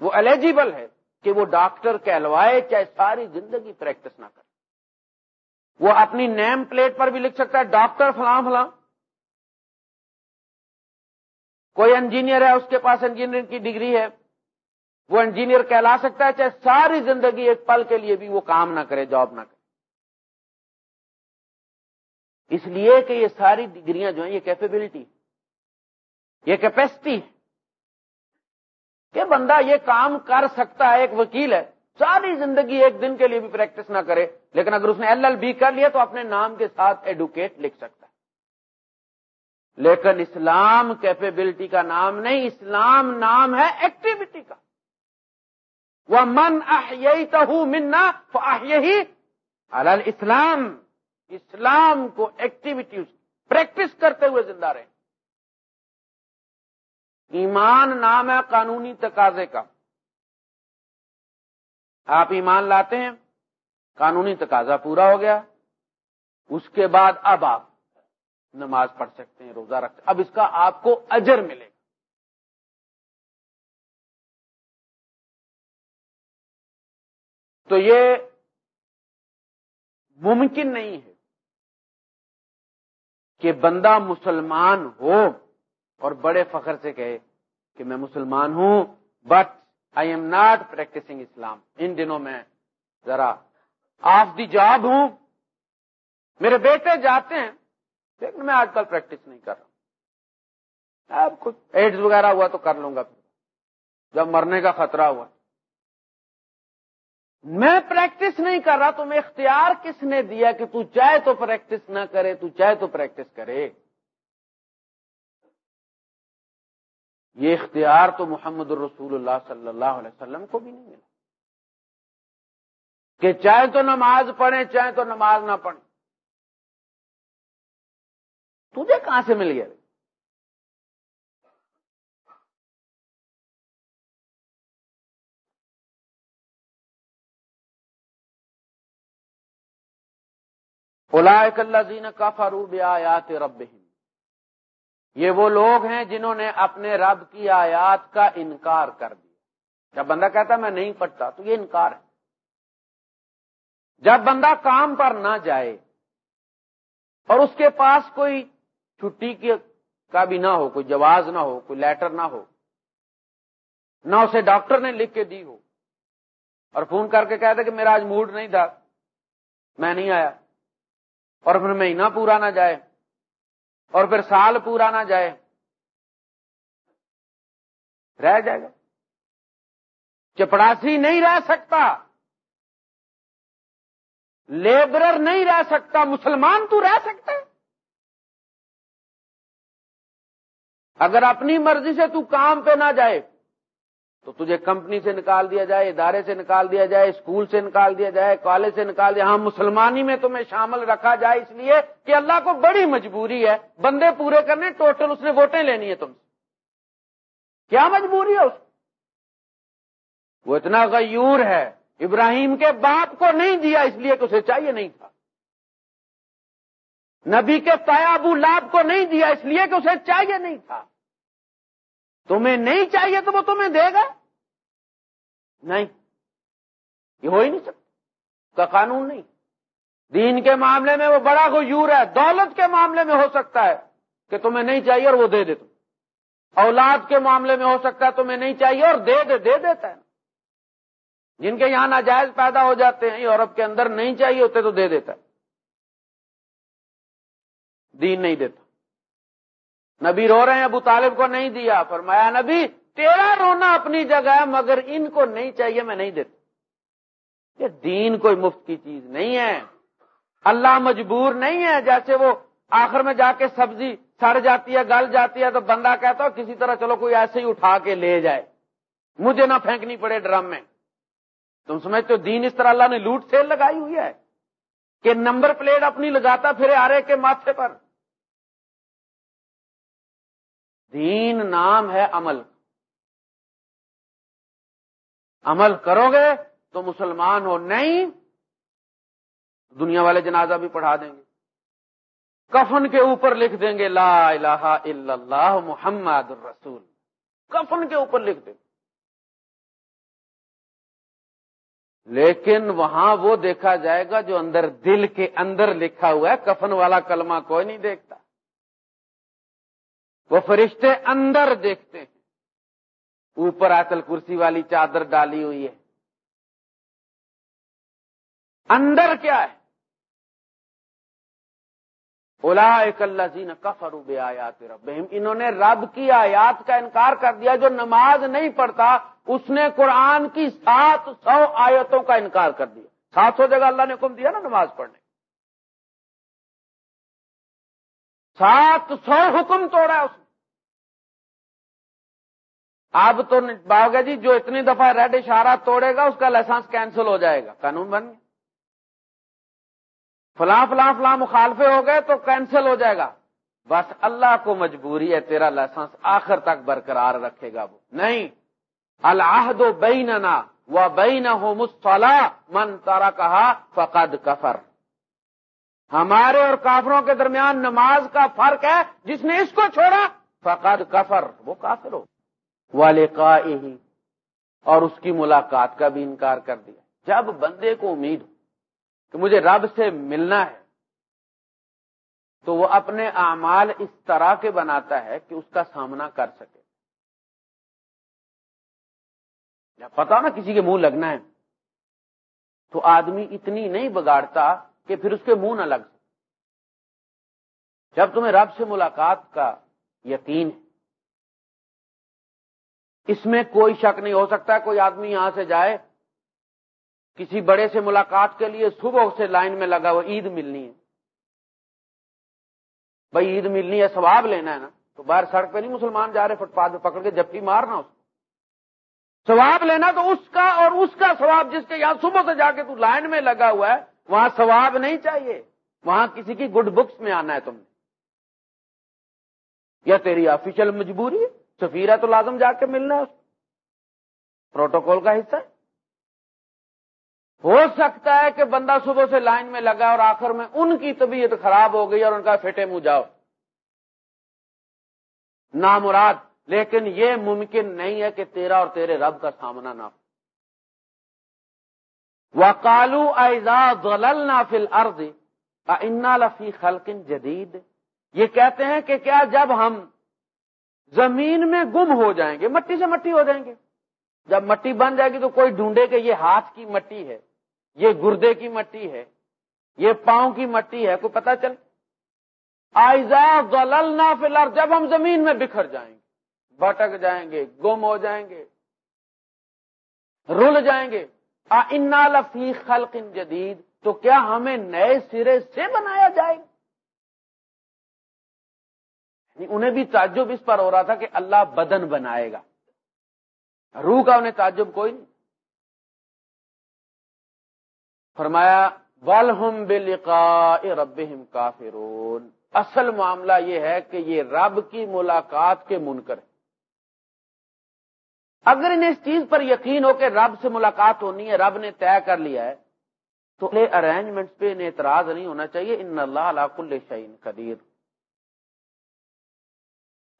وہ ایلیجیبل ہے۔ کہ وہ ڈاکٹر کہلوائے چاہے ساری زندگی پریکٹس نہ کرے۔ وہ اپنی نیم پلیٹ پر بھی لکھ سکتا ہے، ڈاکٹر فلاں فلاں۔ کوئی انجینئر ہے، اس کے پاس انجینئر کی ڈگری ہے۔ وہ انجینئر کہلا سکتا ہے چاہے ساری زندگی ایک پل کے لیے بھی وہ کام نہ کرے، جاب نہ کرے۔ اس لیے کہ یہ ساری ڈگریاں جو ہیں، یہ کیپیبلٹی یہ کیپیسٹی ہے۔ کہ بندہ یہ کام کر سکتا ہے، ایک وکیل ہے، ساری زندگی ایک دن کے لیے بھی پریکٹس نہ کرے، لیکن اگر اس نے ایل ایل بی کر لیا تو اپنے نام کے ساتھ ایڈوکیٹ لکھ سکتا ہے۔ لیکن اسلام کیپیبلٹی کا نام نہیں، اسلام نام ہے ایکٹیویٹی کا۔ وہ من یہی تو منا یہی اسلام اسلام کو ایکٹیویٹی پریکٹس کرتے ہوئے زندہ رہے۔ ایمان نام ہے قانونی تقاضے کا۔ آپ ایمان لاتے ہیں، قانونی تقاضا پورا ہو گیا، اس کے بعد اب آپ نماز پڑھ سکتے ہیں، روزہ رکھ، اب اس کا آپ کو اجر ملے گا۔ تو یہ ممکن نہیں ہے کہ بندہ مسلمان ہو۔ اور بڑے فخر سے کہے کہ میں مسلمان ہوں but I am not practising Islam ان دنوں میں ذرا آف دی جاب ہوں۔ میرے بیٹے جاتے ہیں، لیکن میں آج کل پریکٹس نہیں کر رہا اب کچھ ایڈز وغیرہ ہوا تو کر لوں گا۔ پھر جب مرنے کا خطرہ ہوا۔ میں پریکٹس نہیں کر رہا تو میں اختیار کس نے دیا کہ تو چاہے تو پریکٹس نہ کرے، تو چاہے تو پریکٹس کرے؟ یہ اختیار تو محمد الرسول اللہ صلی اللہ علیہ وسلم کو بھی نہیں ملا۔ کہ چاہے تو نماز پڑھے چاہے تو نماز نہ پڑھے تجھے کہاں سے مل گیا؟ اللہ زین کا فروب آیات رب یہ وہ لوگ ہیں جنہوں نے اپنے رب کی آیات کا انکار کر دیا۔ جب بندہ کہتا میں نہیں پڑھتا، تو یہ انکار ہے۔ جب بندہ کام پر نہ جائے اور اس کے پاس کوئی چھٹی کا بھی نہ ہو، کوئی جواز نہ ہو، کوئی لیٹر نہ ہو، نہ اسے ڈاکٹر نے لکھ کے دی ہو اور فون کر کے کہتا کہ میرا آج موڈ نہیں تھا، میں نہیں آیا اور پھر مہینہ پورا نہ جائے۔ اور پھر سال پورا نہ جائے۔ رہ جائے گا۔ چپڑاسی نہیں رہ سکتا۔ لیبرر نہیں رہ سکتا۔ مسلمان تو رہ سکتا ہے۔ اگر اپنی مرضی سے تو کام پہ نہ جائے۔ تو تجھے کمپنی سے نکال دیا جائے، ادارے سے نکال دیا جائے، اسکول سے نکال دیا جائے، کالج سے نکال دیا ہاں مسلمانی میں تمہیں شامل رکھا جائے اس لیے کہ اللہ کو بڑی مجبوری ہے۔ بندے پورے کرنے، ٹوٹل اس نے ووٹیں لینی ہے تم سے۔ کیا مجبوری ہے اس وہ اتنا غیور ہے۔ ابراہیم کے باپ کو نہیں دیا، اس لیے کہ اسے چاہیے نہیں تھا۔ نبی کے تایا ابو لاب کو نہیں دیا، اس لیے کہ اسے چاہیے نہیں تھا۔ تمہیں نہیں چاہیے تو وہ تمہیں دے گا؟ نہیں، یہ ہو ہی نہیں سکتا۔ کا قانون نہیں۔ دین کے معاملے میں وہ بڑا غیور ہے، دولت کے معاملے میں ہو سکتا ہے کہ تمہیں نہیں چاہیے اور وہ دے دے تم اولاد کے معاملے میں ہو سکتا ہے تمہیں نہیں چاہیے اور دے دے دے دیتا ہے۔ جن کے یہاں ناجائز پیدا ہو جاتے ہیں، یورپ کے اندر نہیں چاہیے ہوتے تو دے دیتا۔ ہے دین نہیں دیتا۔ نبی رو رہے ہیں، ابو طالب کو نہیں دیا، فرمایا، نبی، تیرا رونا اپنی جگہ ہے، مگر ان کو نہیں چاہیے، میں نہیں دیتا۔ یہ دین کوئی مفت کی چیز نہیں ہے۔ اللہ مجبور نہیں ہے، جیسے وہ آخر میں جا کے سبزی سڑ جاتی ہے، گل جاتی ہے، تو بندہ کہتا ہو کسی طرح چلو، کوئی ایسے ہی اٹھا کے لے جائے۔ مجھے نہ پھینکنی پڑے ڈرم میں۔ تم سمجھتے ہو، دین اس طرح اللہ نے لوٹ سیل لگائی ہوئی ہے کہ نمبر پلیٹ اپنی لگاتا پھر آ رہے کے ماتھے پر۔ دین نام ہے عمل۔ عمل کرو گے تو مسلمان ہو، نہیں دنیا والے جنازہ بھی پڑھا دیں گے۔ کفن کے اوپر لکھ دیں گے، لا الہ الا اللہ محمد الرسول کفن کے اوپر لکھ دیں۔ گے لیکن وہاں وہ دیکھا جائے گا جو اندر دل کے اندر لکھا ہوا ہے، کفن والا کلمہ کوئی نہیں دیکھتا۔ وہ فرشتے اندر دیکھتے ہیں۔ اوپر آتل کرسی والی چادر ڈالی ہوئی ہے۔ اندر کیا ہے؟ اولا کفروب آیات رب انہوں نے رب کی آیات کا انکار کر دیا، جو نماز نہیں پڑھتا، اس نے قرآن کی سات سو آیتوں کا انکار کر دیا۔ سات سو جگہ اللہ نے حکم دیا نا نماز پڑھنے۔ سات سو حکم توڑا اس نے۔ اب تو باغ جی جو اتنی دفعہ ریڈ اشارہ توڑے گا، اس کا لائسنس کینسل ہو جائے گا، قانون بن گیا۔ فلاں فلاں فلاں مخالفے ہو گئے تو کینسل ہو جائے گا۔ بس اللہ کو مجبوری ہے، تیرا لائسنس آخر تک برقرار رکھے گا وہ۔ نہیں۔ الحد و بیننا و بین ہو من تارا کہا فقد کفر۔ ہمارے اور کافروں کے درمیان نماز کا فرق ہے، جس نے اس کو چھوڑا، فقد کفر، وہ کافر ہو والے اور اس کی ملاقات کا بھی انکار کر دیا۔ جب بندے کو امید ہو کہ مجھے رب سے ملنا ہے، تو وہ اپنے اعمال اس طرح کے بناتا ہے کہ اس کا سامنا کر سکے۔ جب پتا نا کسی کے منہ لگنا ہے، تو آدمی اتنی نہیں بگاڑتا کہ پھر اس کے منہ نہ لگ جب تمہیں رب سے ملاقات کا یقین ہے، اس میں کوئی شک نہیں ہو سکتا کوئی آدمی یہاں سے جائے، کسی بڑے سے ملاقات کے لیے صبح سے لائن میں لگا ہوا عید ملنی ہے۔ بھائی، عید ملنی ہے، ثواب لینا ہے نا۔ تو باہر سڑک پہ نہیں مسلمان جا رہے، فٹ پاتھ پہ پکڑ کے جبکہ مارنا اس کو۔ ثواب لینا تو اس کا اور اس کا ثواب جس کے یہاں صبح سے جا کے تو لائن میں لگا ہوا ہے وہاں ثواب نہیں چاہیے۔ وہاں کسی کی گڈ بکس میں آنا ہے تم نے۔ یا تیری آفیشل مجبوری ہے سفیر تو لازم جا کے ملنا ہے پروٹوکول کا حصہ ہے۔ ہو سکتا ہے کہ بندہ صبح سے لائن میں لگا اور آخر میں ان کی طبیعت خراب ہو گئی اور ان کا فٹے منہ جاؤ۔ نامراد، لیکن یہ ممکن نہیں ہے کہ تیرا اور تیرے رب کا سامنا نہ ہو۔ کالو ایزاد فل ارد انا لفی خلقن جدید یہ کہتے ہیں کہ کیا جب ہم زمین میں گم ہو جائیں گے، مٹی سے مٹی ہو جائیں گے۔ جب مٹی بن جائے گی تو کوئی ڈھونڈے کہ یہ ہاتھ کی مٹی ہے، یہ گردے کی مٹی ہے، یہ پاؤں کی مٹی ہے، کوئی پتا چل آئزا غللنا فلر جب ہم زمین میں بکھر جائیں گے بٹک جائیں گے، گم ہو جائیں گے، رل جائیں گے۔ انا لفی خلق جدید تو کیا ہمیں نئے سرے سے بنایا جائے؟ گا انہیں بھی تعجب اس پر ہو رہا تھا کہ اللہ بدن بنائے گا۔ روح کا انہیں تعجب کوئی نہیں۔ فرمایا والہم بلقاء ربہم کافرون۔ اصل معاملہ یہ ہے کہ یہ رب کی ملاقات کے منکر ہے اگر انہیں اس چیز پر یقین ہو کہ رب سے ملاقات ہونی ہے، رب نے طے کر لیا ہے، تو ارینجمنٹ پہ انہیں اعتراض نہیں ہونا چاہیے، ان اللہ کل شعین قدیر۔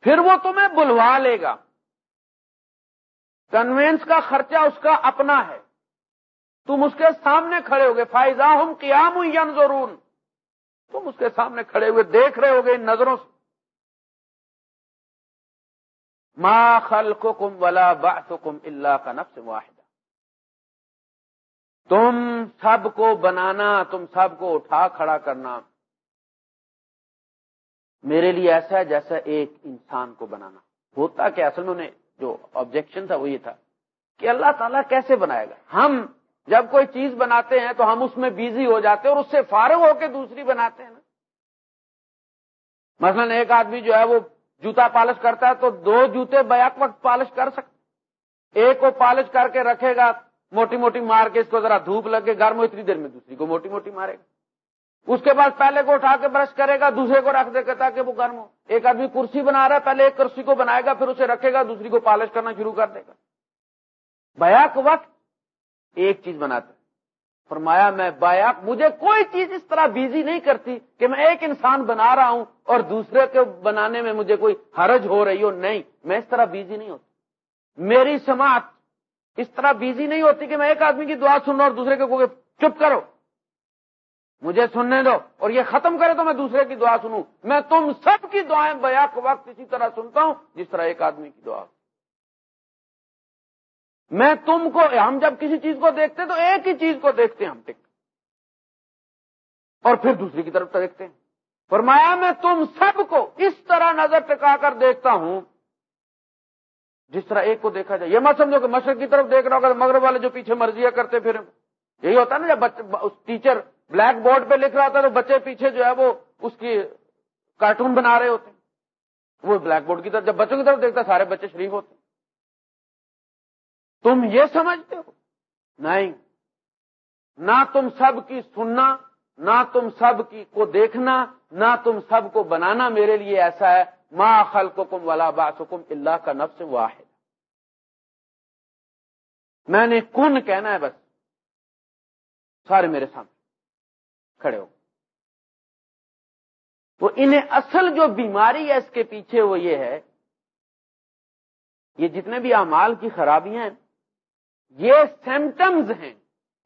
پھر وہ تمہیں بلوا لے گا۔ کنوینس کا خرچہ اس کا اپنا ہے۔ تم اس کے سامنے کھڑے ہو گئے فائزہ ہم قیام ضرور تم اس کے سامنے کھڑے ہوئے دیکھ رہے ہوگے ان نظروں سے۔ ما خلقکم ولا بعثکم اللہ کا نفس واحدہ تم سب کو بنانا، تم سب کو اٹھا کھڑا کرنا میرے لیے ایسا ہے جیسا ایک انسان کو بنانا۔ ہوتا کہ اصل میں جو آبجیکشن تھا وہ یہ تھا کہ اللہ تعالیٰ کیسے بنائے گا؟ ہم جب کوئی چیز بناتے ہیں تو ہم اس میں بیزی ہو جاتے ہیں اور اس سے فارغ ہو کے دوسری بناتے ہیں نا۔ مثلا ایک آدمی جو ہے وہ جوتا پالش کرتا ہے تو دو جوتے بیک وقت پالش کر سکتے ایک کو پالش کر کے رکھے گا، موٹی موٹی مار کے اس کو ذرا دھوپ لگے، گرم ہو اتنی دیر میں دوسری کو موٹی موٹی مارے گا۔ اس کے بعد پہلے کو اٹھا کے برش کرے گا، دوسرے کو رکھ دے گا تاکہ وہ گرم ہو۔ ایک آدمی کرسی بنا رہا ہے، پہلے ایک کرسی کو بنائے گا، پھر اسے رکھے گا، دوسری کو پالش کرنا شروع کر دے گا۔ بیک وقت ایک چیز بناتا فرمایا، میں بایا مجھے کوئی چیز اس طرح بیزی نہیں کرتی کہ میں ایک انسان بنا رہا ہوں اور دوسرے کے بنانے میں مجھے کوئی حرج ہو رہی ہو۔ نہیں، میں اس طرح بیزی نہیں ہوتی۔ میری سماعت اس طرح بیزی نہیں ہوتی کہ میں ایک آدمی کی دعا سن رہا اور دوسرے کے چپ کرو۔ مجھے سننے دو اور یہ ختم کرے تو میں دوسرے کی دعا سنوں۔ میں تم سب کی دعائیں بیاک وقت اسی طرح سنتا ہوں جس طرح ایک آدمی کی دعا میں تم کو، ہم جب کسی چیز کو دیکھتے تو ایک ہی چیز کو دیکھتے ہیں ہم ٹک اور پھر دوسری کی طرف دیکھتے ہیں۔ فرمایا، میں تم سب کو اس طرح نظر ٹکا کر دیکھتا ہوں۔ جس طرح ایک کو دیکھا جائے۔ یہ مت سمجھو کہ مشرق کی طرف دیکھ رہا ہوگا مغرب والے جو پیچھے مرضیاں کرتے پھر۔ یہی ہوتا ہے نا، جب ٹیچر بلیک بورڈ پہ لکھ رہا ہوتا تو بچے پیچھے جو ہے وہ اس کی کارٹون بنا رہے ہوتے ہیں۔ وہ بلیک بورڈ کی طرف جب بچوں کی طرف دیکھتا سارے بچے شریف ہوتے ہیں۔ تم یہ سمجھتے ہو؟ نہیں۔ نہ تم سب کی سننا، نہ تم سب کی کو دیکھنا، نہ تم سب کو بنانا میرے لیے ایسا ہے۔ ماں خلقکم ولا باسکم اللہ کا نفس واحد میں نے کن کہنا ہے بس۔ سارے میرے سامنے کھڑے ہو۔ تو انہیں اصل جو بیماری ہے اس کے پیچھے وہ یہ ہے، یہ جتنے بھی اعمال کی خرابیاں ہیں یہ سمٹمز ہیں۔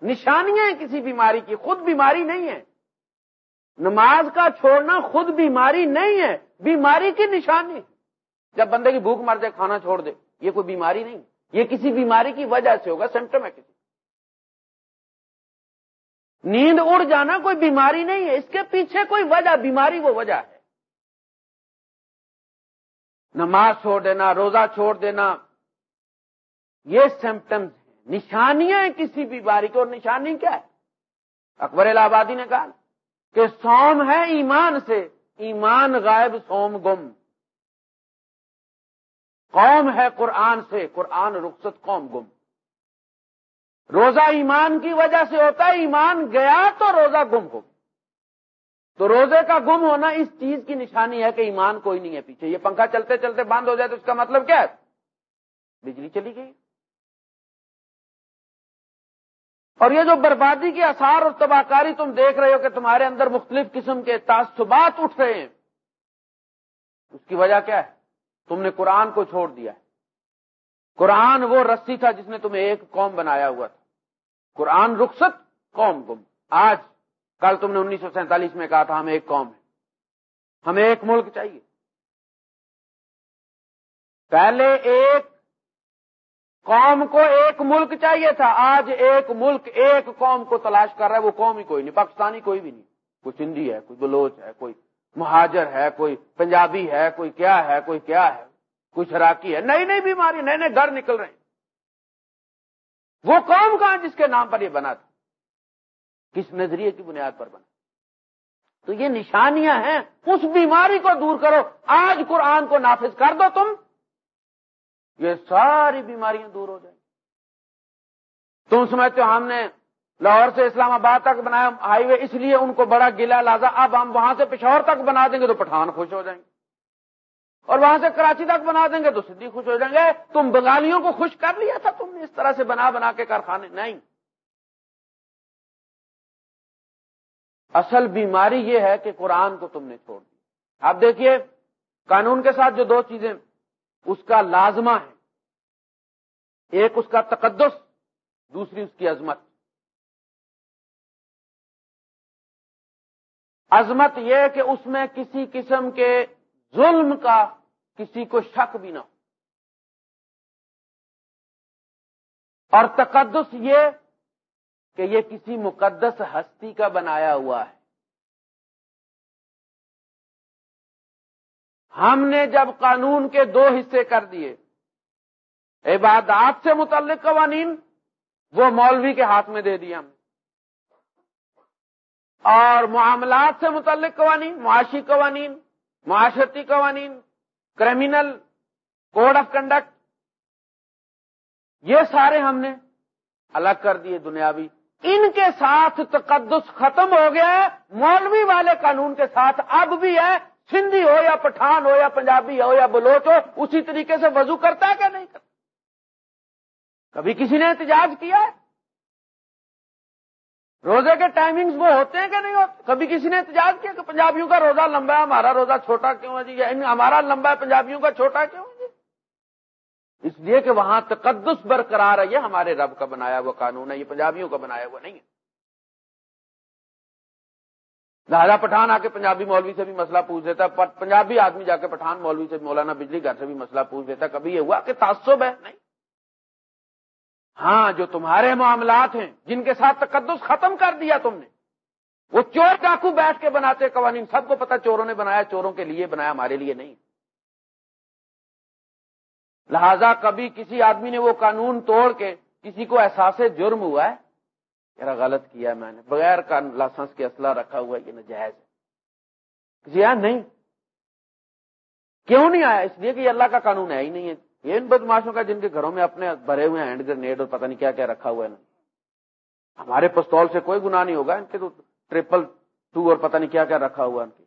نشانیاں ہیں کسی بیماری کی، خود بیماری نہیں ہے۔ نماز کا چھوڑنا خود بیماری نہیں ہے، بیماری کی نشانی جب بندے کی بھوک مر جائے، کھانا چھوڑ دے، یہ کوئی بیماری نہیں۔ یہ کسی بیماری کی وجہ سے ہوگا سمٹم ہے کسی۔ نیند اڑ جانا کوئی بیماری نہیں ہے، اس کے پیچھے کوئی وجہ، بیماری وہ وجہ ہے۔ نماز چھوڑ دینا، روزہ چھوڑ دینا، یہ سمٹمز نشانیاں ہیں کسی بیماری کی اور نشانی کیا ہے؟ اکبر الہ آبادی نے کہا کہ سوم ہے ایمان سے، ایمان غائب، سوم گم۔ قوم ہے قرآن سے، قرآن رخصت، قوم گم۔ روزہ ایمان کی وجہ سے ہوتا ہے، ایمان گیا تو روزہ گم ہو۔ تو روزے کا گم ہونا اس چیز کی نشانی ہے کہ ایمان کوئی نہیں ہے پیچھے۔ یہ پنکھا چلتے چلتے بند ہو جائے تو اس کا مطلب کیا ہے؟ بجلی چلی گئی۔ اور یہ جو بربادی کے اثار اور تباہ کاری تم دیکھ رہے ہو کہ تمہارے اندر مختلف قسم کے تعصبات اٹھ رہے ہیں، اس کی وجہ کیا ہے؟ تم نے قرآن کو چھوڑ دیا ہے۔ قرآن وہ رسی تھا جس نے تمہیں ایک قوم بنایا ہوا تھا۔ قرآن رخصت قوم گم آج، کل تم نے انیس سو سینتالیس میں کہا تھا ہمیں ایک قوم ہے ہمیں ایک ملک چاہیے۔ پہلے ایک قوم کو ایک ملک چاہیے تھا۔ آج ایک ملک ایک قوم کو تلاش کر رہا ہے، وہ قوم ہی کوئی نہیں، پاکستانی کوئی بھی نہیں۔ کوئی سندھی ہے، کوئی بلوچ ہے، کوئی مہاجر ہے، کوئی پنجابی ہے، کوئی کیا ہے، کوئی کیا ہے، کوئی شراکی ہے۔ نئی نئی بیماری، نئے نئے گھر نکل رہے ہیں۔ وہ قوم کہاں جس کے نام پر یہ بنا تھا؟ کس نظریے کی بنیاد پر بنا؟ تو یہ نشانیاں ہیں۔ اس بیماری کو دور کرو۔ آج قرآن کو نافذ کر دو تم۔ یہ ساری بیماریاں دور ہو جائیں تم سمجھتے ہو ہم نے لاہور سے اسلام آباد تک بنایا ہائی وے، اس لیے ان کو بڑا گلا لازا۔ اب ہم وہاں سے پشاور تک بنا دیں گے تو پٹھان خوش ہو جائیں گے۔ اور وہاں سے کراچی تک بنا دیں گے تو سدھی خوش ہو جائیں گے۔ تم بنگالیوں کو خوش کر لیا تھا تم نے اس طرح سے بنا بنا کے کارخانے۔ نہیں۔ اصل بیماری یہ ہے کہ قرآن کو تم نے چھوڑ دیا۔ آپ دیکھیے، قانون کے ساتھ جو دو چیزیں اس کا لازمہ ہے۔ ایک اس کا تقدس، دوسری اس کی عظمت۔ عظمت یہ کہ اس میں کسی قسم کے ظلم کا کسی کو شک بھی نہ ہو۔ اور تقدس یہ کہ یہ کسی مقدس ہستی کا بنایا ہوا ہے۔ ہم نے جب قانون کے دو حصے کر دیے، عبادات سے متعلق قوانین، وہ مولوی کے ہاتھ میں دے دیا ہم۔ نے اور معاملات سے متعلق قوانین، معاشی قوانین، معاشرتی قوانین کرمنل کوڈ آف کنڈکٹ یہ سارے ہم نے الگ کر دیے دنیاوی۔ ان کے ساتھ تقدس ختم ہو گیا ہے، مولوی والے قانون کے ساتھ اب بھی ہے۔ سندھی ہو یا پٹھان ہو یا پنجابی ہو یا بلوچ ہو، اسی طریقے سے وضو کرتا ہے کہ نہیں کرتا؟ کبھی کسی نے احتجاج کیا ہے؟ روزے کے ٹائمنگز وہ ہوتے ہیں کہ نہیں ہوتے؟ کبھی کسی نے احتجاج کیا کہ پنجابیوں کا روزہ لمبا ہے، ہمارا روزہ چھوٹا کیوں ہے جی؟ ہمارا لمبا ہے، پنجابیوں کا چھوٹا کیوں ہے جی؟ اس لیے کہ وہاں تقدس برقرار ہے، یہ ہمارے رب کا بنایا ہوا قانون ہے، یہ پنجابیوں کا بنایا ہوا نہیں ہے۔ لہٰذا پٹھان آ کے پنجابی مولوی سے بھی مسئلہ پوچھ دیتا پنجابی آدمی جا کے پٹھان مولوی سے، مولانا بجلی گھر سے بھی مسئلہ پوچھ دیتا کبھی یہ ہوا کہ تعصب ہے؟ نہیں۔ ہاں جو تمہارے معاملات ہیں، جن کے ساتھ تقدس ختم کر دیا تم نے، وہ چور ڈاکو بیٹھ کے بناتے قوانین، سب کو پتا چوروں نے بنایا، چوروں کے لیے بنایا، ہمارے لیے نہیں۔ لہذا کبھی کسی آدمی نے وہ قانون توڑ کے کسی کو احساس جرم ہوا ہے؟ میرا غلط کیا میں نے۔ بغیر لائسنس کے اسلحہ رکھا ہوا یہ نجائز ہے۔ کسی نہیں۔ کیوں نہیں آیا؟ اس لیے کہ یہ اللہ کا قانون ہے ہی نہیں ہے۔ یہ ان بدماشوں کا جن کے گھروں میں اپنے بھرے ہوئے ہینڈ گرنیڈ اور پتہ نہیں کیا کیا رکھا ہوا ہے۔ نا ہمارے پستول سے کوئی گناہ نہیں ہوگا، ان کے تو ٹریپل ٹو اور پتہ نہیں کیا کیا رکھا ہوا ان کے۔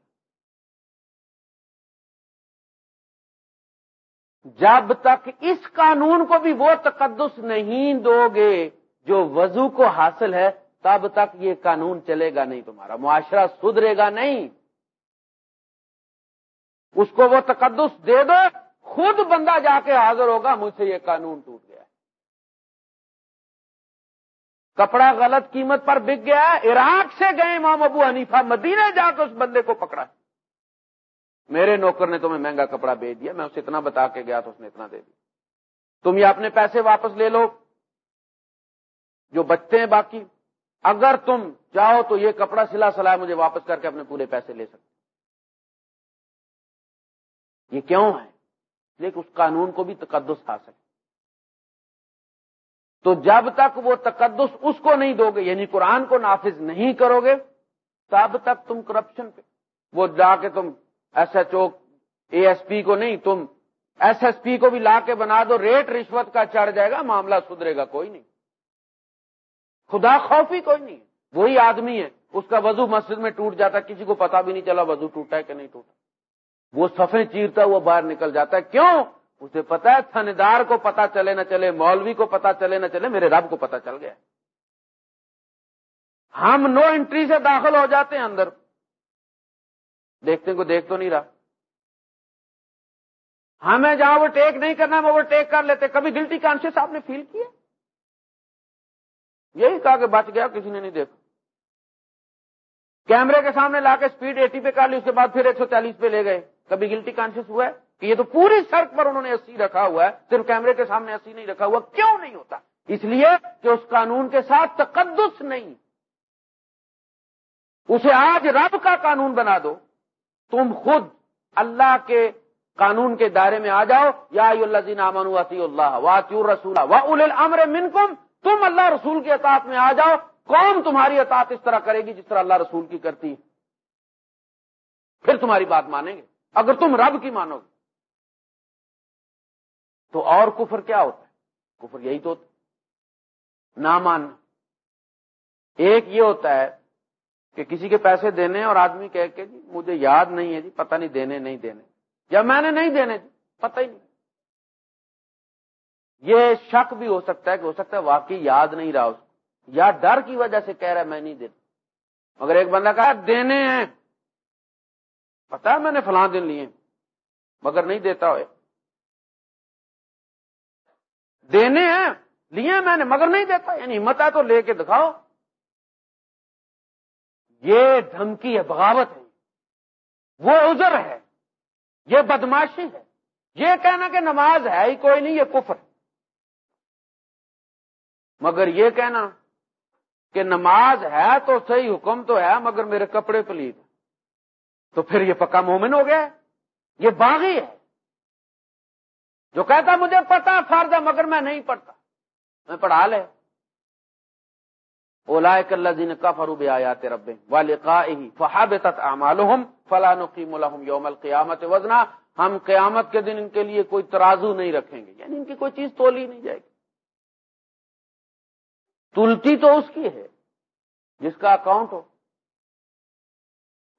جب تک اس قانون کو بھی وہ تقدس نہیں دو گے جو وضو کو حاصل ہے، تب تک یہ قانون چلے گا نہیں تمہارا۔ معاشرہ سدھرے گا نہیں۔ اس کو وہ تقدس دے دو، خود بندہ جا کے حاضر ہوگا، مجھ سے یہ قانون ٹوٹ گیا۔ کپڑا غلط قیمت پر بک گیا، عراق سے گئے امام ابو حنیفہ مدینے جا کے اس بندے کو پکڑا۔ میرے نوکر نے تمہیں مہنگا کپڑا بیچ دیا، میں اسے اتنا بتا کے گیا تو اس نے اتنا دے دیا۔ تم یہ اپنے پیسے واپس لے لو۔ جو بچتے ہیں باقی، اگر تم چاہو تو یہ کپڑا سلا سلا مجھے واپس کر کے اپنے پورے پیسے لے سکتے یہ کیوں ہے؟ لیکن اس قانون کو بھی تقدس حاصل تو جب تک وہ تقدس اس کو نہیں دو گے یعنی قرآن کو نافذ نہیں کرو گے، تب تک تم کرپشن پہ، وہ جا کے تم S H O A S P کو نہیں، تم ایس ایس پی کو بھی لا کے بنا دو، ریٹ رشوت کا چڑھ جائے گا، معاملہ سدھرے گا، کوئی نہیں۔ خدا خوفی کوئی نہیں وہی آدمی ہے۔ اس کا وضو مسجد میں ٹوٹ جاتا ہے، کسی کو پتا بھی نہیں چلا وضو ٹوٹا ہے کہ نہیں ٹوٹا۔ وہ سفے چیرتا وہ باہر نکل جاتا ہے۔ کیوں؟ اسے پتا ہے تھندار کو پتا چلے نہ چلے، مولوی کو پتا چلے نہ چلے، میرے رب کو پتا چل گیا۔ ہم نو انٹری سے داخل ہو جاتے ہیں اندر۔ دیکھتے کو دیکھ تو نہیں رہا۔ ہمیں جہاں وہ ٹیک نہیں کرنا وہ ٹیک کر لیتے۔ کبھی گلٹی کانشیس آپ نے فیل کیا؟ یہی کہا کہ بچ گیا کسی نے نہیں دیکھا۔ کیمرے کے سامنے لا کے اسپیڈ ایٹی پہ کر لی، اس کے بعد پھر ایک سو چالیس پہ لے گئے۔ کبھی گلٹی کانشیس ہوا ہے؟ کہ یہ تو پوری سڑک پر انہوں نے اسی رکھا ہوا ہے، صرف کیمرے کے سامنے اسی نہیں رکھا ہوا، کیوں نہیں ہوتا؟ اس لیے کہ اس قانون کے ساتھ تقدس نہیں۔ اسے آج رب کا قانون بنا دو۔ تم خود اللہ کے قانون کے دائرے میں آ جاؤ۔ یا اللہ جین امن اللہ واطی رسول امر منکم تم اللہ رسول کے اطاعت میں آ جاؤ، قوم تمہاری اطاعت اس طرح کرے گی جس طرح اللہ رسول کی کرتی پھر تمہاری بات مانیں گے، اگر تم رب کی مانو گے۔ تو اور کفر کیا ہوتا ہے؟ کفر یہی تو ہوتا نہ ماننا۔ ایک یہ ہوتا ہے کہ کسی کے پیسے دینے اور آدمی کہہ کے جی مجھے یاد نہیں ہے جی پتہ نہیں دینے نہیں دینے۔ یا میں نے نہیں دینے جی پتہ ہی نہیں۔ یہ شک بھی ہو سکتا ہے کہ ہو سکتا ہے واقعی یاد نہیں رہا اس کو۔ یا ڈر کی وجہ سے کہہ رہا ہے، میں نہیں دیتا مگر ایک بندہ کہا، دینے ہیں۔ پتا ہے، میں نے فلاں دن لیے۔ مگر نہیں دیتا ہوئے۔ دینے ہیں، لیے میں نے، مگر نہیں دیتا۔ یعنی ہمت ہے تو لے کے دکھاؤ۔ یہ دھمکی ہے بغاوت ہے۔ وہ عذر ہے۔ یہ بدماشی ہے۔ یہ کہنا کہ نماز ہے ہی، کوئی نہیں، یہ کفر۔ ہے مگر یہ کہنا کہ نماز ہے تو صحیح، حکم تو ہے، مگر میرے کپڑے پلیت تو پھر یہ پکا مومن ہو گیا یہ باغی ہے۔ جو کہتا مجھے پتا فرض ہے، مگر میں نہیں پڑھتا۔ میں پڑھا لے۔ اولا اللہ جین کا فروب آیا رب فہاب فلاں یوم القیامت وزنا۔ ہم قیامت کے دن ان کے لیے کوئی ترازو نہیں رکھیں گے یعنی ان کی کوئی چیز تولی نہیں جائے گی۔ تلتی تو اس کی ہے، جس کا اکاؤنٹ ہو۔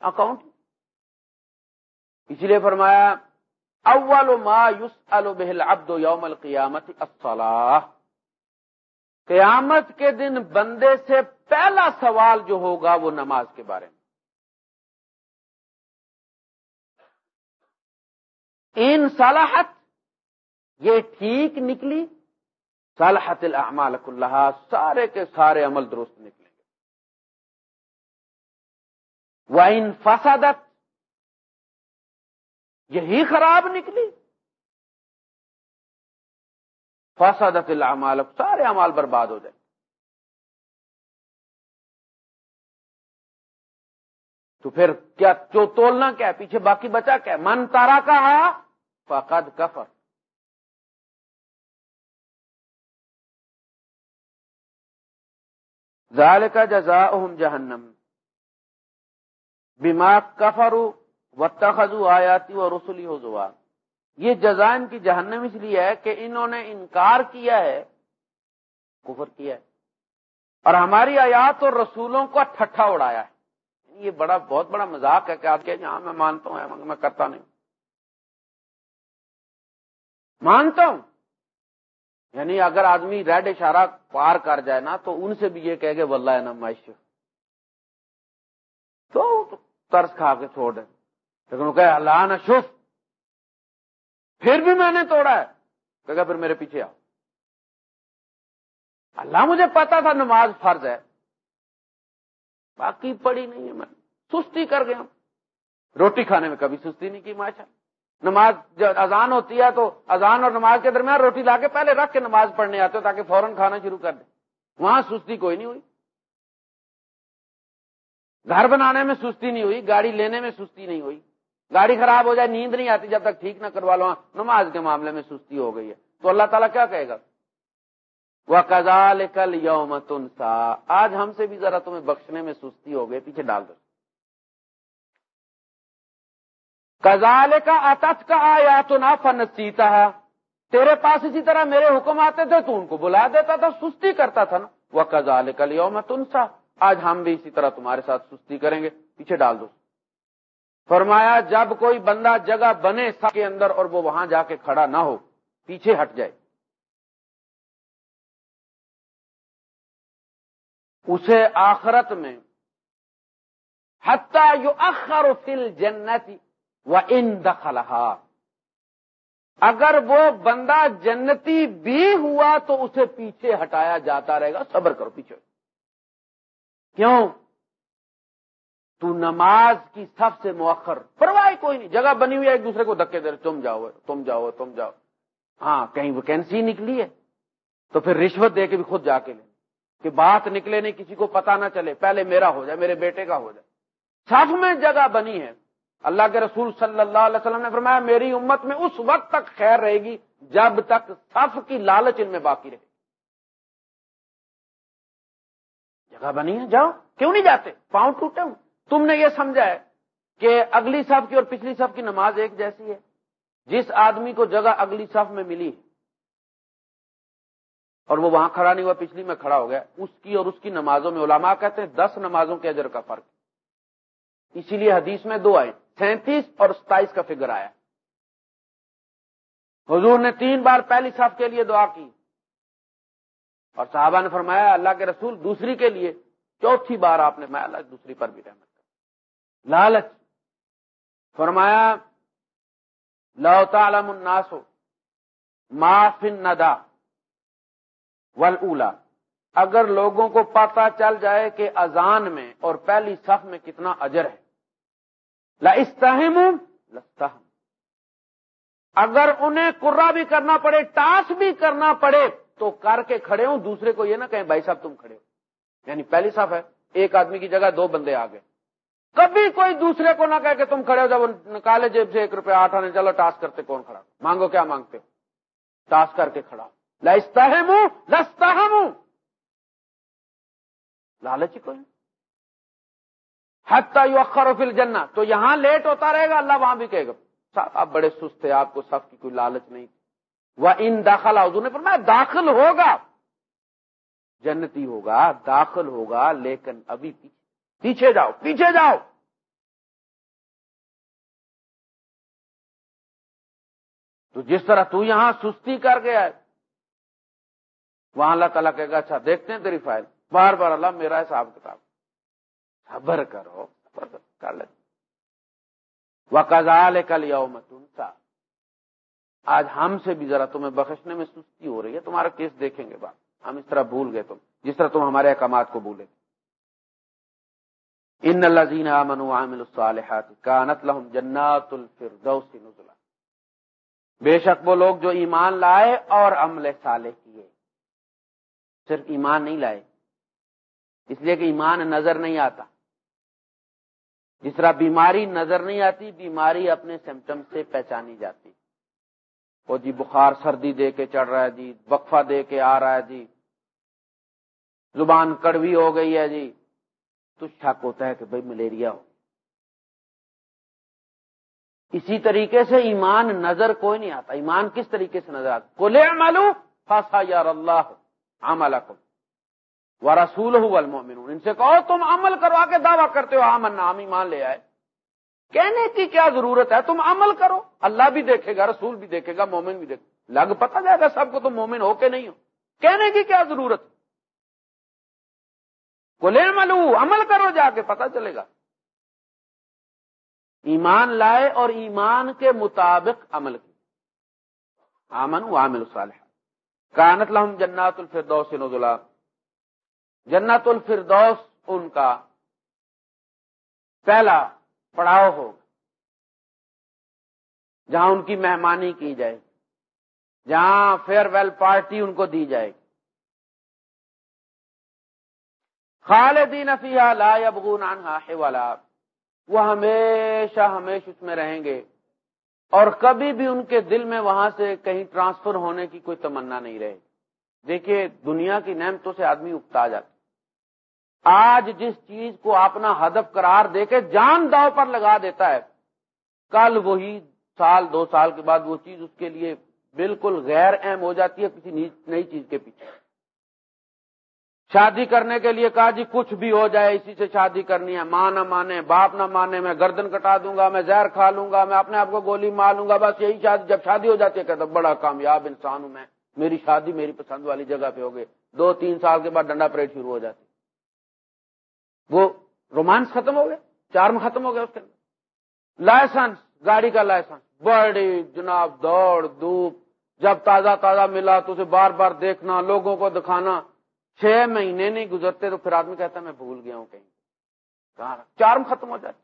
اکاؤنٹ اس لیے فرمایا، اول ما یوس بہل ابد یوم القیامت الصلاح۔ قیامت کے دن بندے سے پہلا سوال جو ہوگا وہ نماز کے بارے میں۔ ان صلاحت، یہ ٹھیک نکلی؟ صلاحت الاعمال اللہ سارے کے سارے عمل درست نکلیں گے۔ وہ ان فسادت یہی خراب نکلی۔ فسادت الاعمال سارے امال برباد ہو جائیں۔ تو پھر کیا جو تولنا کیا پیچھے باقی بچا کیا من تارا کہا فقد کفر۔ ظال کا جزا جہنم۔ بیما کفر و تخذو آیاتی و رسولی ہو یہ جزا ان کی جہنم اس لیے ہے کہ انہوں نے انکار کیا ہے، کفر کیا ہے۔ اور ہماری آیات اور رسولوں کو ٹھٹھا اڑایا ہے۔ یعنی یہ بڑا، بہت بڑا مذاق ہے کہ آپ کہ ہاں میں مانتا ہوں ہاں، میں کرتا نہیں۔ مانتا ہوں۔ یعنی اگر آدمی ریڈ اشارہ پار کر جائے نا تو ان سے بھی یہ کہہ گے ولہ نا معیش تو ترس کھا کے چھوڑ دیں لیکن وہ کہ اللہ نہ شف۔ پھر بھی میں نے توڑا ہے۔ کہ پھر میرے پیچھے آؤ۔ اللہ مجھے پتا تھا نماز فرض ہے۔ باقی پڑی نہیں ہے میں۔ سستی کر گیا روٹی کھانے میں کبھی سستی نہیں کی ماشاء نماز جب اذان ہوتی ہے تو اذان اور نماز کے درمیان روٹی لا کے پہلے رکھ کے نماز پڑھنے آتے ہو تاکہ فوراً کھانا شروع کر دیں وہاں سستی کوئی نہیں ہوئی۔ گھر بنانے میں سستی نہیں ہوئی، گاڑی لینے میں سستی نہیں ہوئی۔ گاڑی خراب ہو جائے، نیند نہیں آتی جب تک ٹھیک نہ کروا لو۔ نماز کے معاملے میں سستی ہو گئی ہے۔ تو اللہ تعالیٰ کیا کہے گا؟ وہ کزال کل یوم آج ہم سے بھی ذرا تمہیں بخشنے میں سستی ہو گئی، پیچھے ڈال دو۔ کزال کا اتت کا آیا تو نہ فن تیرے پاس اسی طرح میرے حکم آتے تھے، تو ان کو بلا دیتا تھا، سستی کرتا تھا نا۔ وہ کزال کل یوم تنسا آج ہم بھی اسی طرح تمہارے ساتھ سستی کریں گے۔ پیچھے ڈال دو۔ فرمایا، جب کوئی بندہ جگہ بنے کے اندر اور وہ وہاں جا کے کھڑا نہ ہو، پیچھے ہٹ جائے۔ اسے آخرت میں حتہ یو اخر فل جنتی و ان دخلہا اگر وہ بندہ جنتی بھی ہوا تو اسے پیچھے ہٹایا جاتا رہے گا، صبر کرو پیچھے۔ کیوں؟ تو نماز کی سب سے مؤخر، پرواہ کوئی نہیں، جگہ بنی ہوئی ہے، ایک دوسرے کو دکے دے تم جاؤ تم جاؤ تم جاؤ۔ ہاں کہیں ویکینسی نکلی ہے، تو پھر رشوت دے کے بھی خود جا کے لیں کہ بات نکلے نہیں، کسی کو پتا نہ چلے، پہلے میرا ہو جائے، میرے بیٹے کا ہو جائے۔ سب میں جگہ بنی ہے۔ اللہ کے رسول صلی اللہ علیہ وسلم نے فرمایا، میری امت میں اس وقت تک خیر رہے گی جب تک صف کی لالچ ان میں باقی رہے جگہ بنی ہے، جاؤ۔ کیوں نہیں جاتے؟ پاؤں ٹوٹے ہوں۔ تم نے یہ سمجھا ہے کہ اگلی صف کی اور پچھلی صف کی نماز ایک جیسی ہے۔ جس آدمی کو جگہ اگلی صف میں ملی اور وہ وہاں کھڑا نہیں ہوا، پچھلی میں کھڑا ہو گیا، اس کی اور اس کی نمازوں میں علماء کہتے ہیں، دس نمازوں کے اجر کا فرق۔ اسی لیے حدیث میں دو آئے۔ سینتیس اور ستائیس کا فگر آیا۔ حضور نے تین بار پہلی صف کے لیے دعا کی۔ اور صحابہ نے فرمایا، اللہ کے رسول دوسری کے لیے چوتھی بار آپ نے میں اللہ دوسری پر بھی رحمت کر لالچ۔ فرمایا لو تعلم الناس معاف ندا ول اگر لوگوں کو پتا چل جائے کہ اذان میں اور پہلی صف میں کتنا اجر ہے۔ لستحم لستحم اگر انہیں کرا بھی کرنا پڑے، ٹاس بھی کرنا پڑے، تو کر کے کھڑے ہوں۔ دوسرے کو یہ نہ کہیں، بھائی صاحب تم کھڑے ہو۔ یعنی پہلی صف ہے، ایک آدمی کی جگہ دو بندے آ گئے کبھی کوئی دوسرے کو نہ کہے کہ تم کھڑے ہو، جب نکالے جیب سے ایک روپے آٹھ آنے، چلو ٹاس کرتے، کون کھڑا؟ مانگو کیا مانگتے ہو؟ ٹاس کر کے کھڑا۔ لستحم لستحم لالچ کوئی حتیٰ یو اخر فل جنا تو یہاں لیٹ ہوتا رہے گا، اللہ وہاں بھی کہے گا آپ بڑے سست تھے، آپ کو سب کی کوئی لالچ نہیں وہ ان داخلہ حضور نے فرمایا، داخل ہوگا۔ جنتی ہوگا، داخل ہوگا، لیکن ابھی پیچھے۔ پیچھے جاؤ پیچھے جاؤ۔ تو جس طرح تو یہاں سستی کر گیا ہے وہاں اللہ تعالیٰ کہے گا اچھا دیکھتے ہیں تیری فائل۔ بار بار اللہ، میرا حساب کتاب۔ صبر کرو کر لے وہ کزال کل یوم تنسا آج ہم سے بھی ذرا تمہیں بخشنے میں سستی ہو رہی ہے، تمہارا کیس دیکھیں گے بات ہم اس طرح بھول گئے تم، جس طرح تم ہمارے احکامات کو بھولے۔ ان الزین امن عامل الصالحات کانت لهم جنات الفردوس نزلا۔ بے شک وہ لوگ جو ایمان لائے اور عمل صالح کیے۔ صرف ایمان نہیں لائے، اس لیے کہ ایمان نظر نہیں آتا۔ جس طرح بیماری نظر نہیں آتی، بیماری اپنے سمٹم سے پہچانی جاتی۔ وہ جی بخار سردی دے کے چڑھ رہا ہے جی وقفہ دے کے آ رہا ہے جی۔ زبان کڑوی ہو گئی ہے جی۔ تو شک ہوتا ہے کہ بھائی ملیریا ہو۔ اسی طریقے سے ایمان نظر کوئی نہیں آتا۔ ایمان کس طریقے سے نظر آتا؟ کو لے مالو فاسا یار اللہ عمل و رسول ان سے کہو تم عمل کروا کے دعویٰ کرتے ہو آمن نام ایمان لے آئے۔ کہنے کی کیا ضرورت ہے؟ تم عمل کرو۔ اللہ بھی دیکھے گا، رسول بھی دیکھے گا، مومن بھی دیکھے گا۔ لگ پتا جائے گا سب کو تم مومن ہو کے نہیں ہو۔ کہنے کی کیا ضرورت؟ کو لے ملو عمل کرو جا کے پتا چلے گا۔ ایمان لائے اور ایمان کے مطابق عمل کی آمن و عامل صالح کانت لہم جنات الفردوس نزلا۔ جنت الفردوس ان کا پہلا پڑاؤ ہوگا، جہاں ان کی مہمانی کی جائے، جہاں فیئر ویل پارٹی ان کو دی جائے گی۔ خالدین فیہا لا یبغون عنہا حوالا وہ ہمیشہ ہمیشہ اس میں رہیں گے اور کبھی بھی ان کے دل میں وہاں سے کہیں ٹرانسفر ہونے کی کوئی تمنا نہیں رہے دیکھیے، دنیا کی نعمتوں سے آدمی اکتا جاتا آج جس چیز کو اپنا ہدف قرار دے کے جان داؤ پر لگا دیتا ہے، کل وہی سال، دو سال کے بعد وہ چیز اس کے لیے بالکل غیر اہم ہو جاتی ہے کسی نئی چیز کے پیچھے۔ شادی کرنے کے لیے کہا جی کچھ بھی ہو جائے، اسی سے شادی کرنی ہے، ماں نہ مانے، باپ نہ مانے، میں گردن کٹا دوں گا، میں زہر کھا لوں گا، میں اپنے آپ کو گولی مار لوں گا، بس یہی شادی جب شادی ہو جاتی ہے، کہتا بڑا کامیاب انسان ہوں میں، میری شادی میری پسند والی جگہ پہ ہو گئی۔ دو تین سال کے بعد ڈنڈا پریڈ شروع ہو جاتی۔ وہ رومانس ختم ہو گیا، چارم ختم ہو گیا اس کے اندر۔ لائسنس، گاڑی کا لائسنس۔ بڑی جناب دوڑ دھوپ، جب تازہ تازہ ملا تو اسے بار بار دیکھنا، لوگوں کو دکھانا۔ چھ مہینے نہیں گزرتے تو پھر آدمی کہتا میں بھول گیا ہوں کہیں۔ چار ختم ہو جائے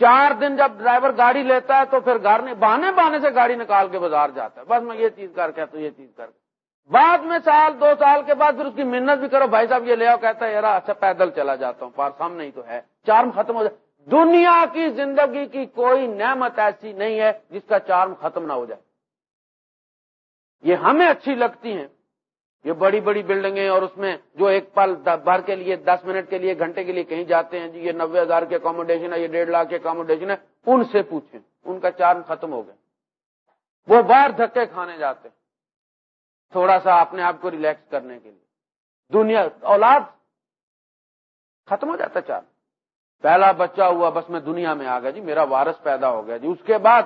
چار دن جب ڈرائیور گاڑی لیتا ہے تو پھر گھر نے بہانے بہانے سے گاڑی نکال کے بازار جاتا ہے۔ بس میں یہ چیز کر کے تو یہ چیز کر کے۔ بعد میں سال، دو سال کے بعد پھر اس کی محنت بھی کرو۔ بھائی صاحب یہ لے آؤ کہتا ہے یار اچھا پیدل چلا جاتا ہوں پاس ہم نہیں تو ہے۔ چارم ختم ہو جائے۔ دنیا کی زندگی کی کوئی نعمت ایسی نہیں ہے جس کا چارم ختم نہ ہو جائے۔ یہ ہمیں اچھی لگتی ہیں۔ یہ بڑی بڑی بلڈنگیں اور اس میں جو ایک پل بھر کے لیے، دس منٹ کے لیے، گھنٹے کے لیے کہیں جاتے ہیں جی یہ نبے ہزار کے اکوموڈیشن ہے، یہ ڈیڑھ لاکھ کے اکوموڈیشن ہے، ان سے پوچھیں۔ ان کا چارم ختم ہو گیا۔ وہ باہر دھکے کھانے جاتے ہیں۔ تھوڑا سا اپنے آپ کو ریلیکس کرنے کے لیے۔ دنیا، اولاد ختم ہو جاتا چار۔ پہلا بچہ ہوا، بس میں دنیا میں آ گیا۔ جی میرا وارث پیدا ہو گیا۔ جی اس کے بعد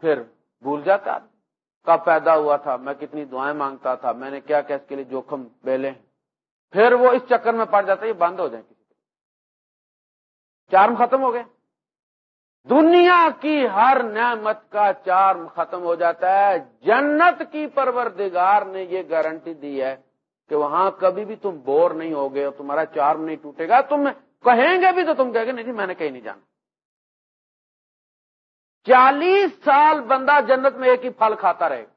پھر بھول جاتا۔ کب پیدا ہوا تھا؟ میں کتنی دعائیں مانگتا تھا۔ میں نے کیا کہ اس کے لیے جوخم بیلے پھر وہ اس چکر میں پڑ جاتا ہے، یہ بند ہو جائیں۔ کسی چارم ختم ہو گئے۔ دنیا کی ہر نعمت کا چارم ختم ہو جاتا ہے۔ جنت کی پروردگار نے یہ گارنٹی دی ہے کہ وہاں کبھی بھی تم بور نہیں ہوگے اور تمہارا چارم نہیں ٹوٹے گا۔ تم کہیں گے بھی تو تم کہیں گے، نہیں جی میں نے کہیں نہیں جانا۔ چالیس سال بندہ جنت میں ایک ہی پھل کھاتا رہے۔ گا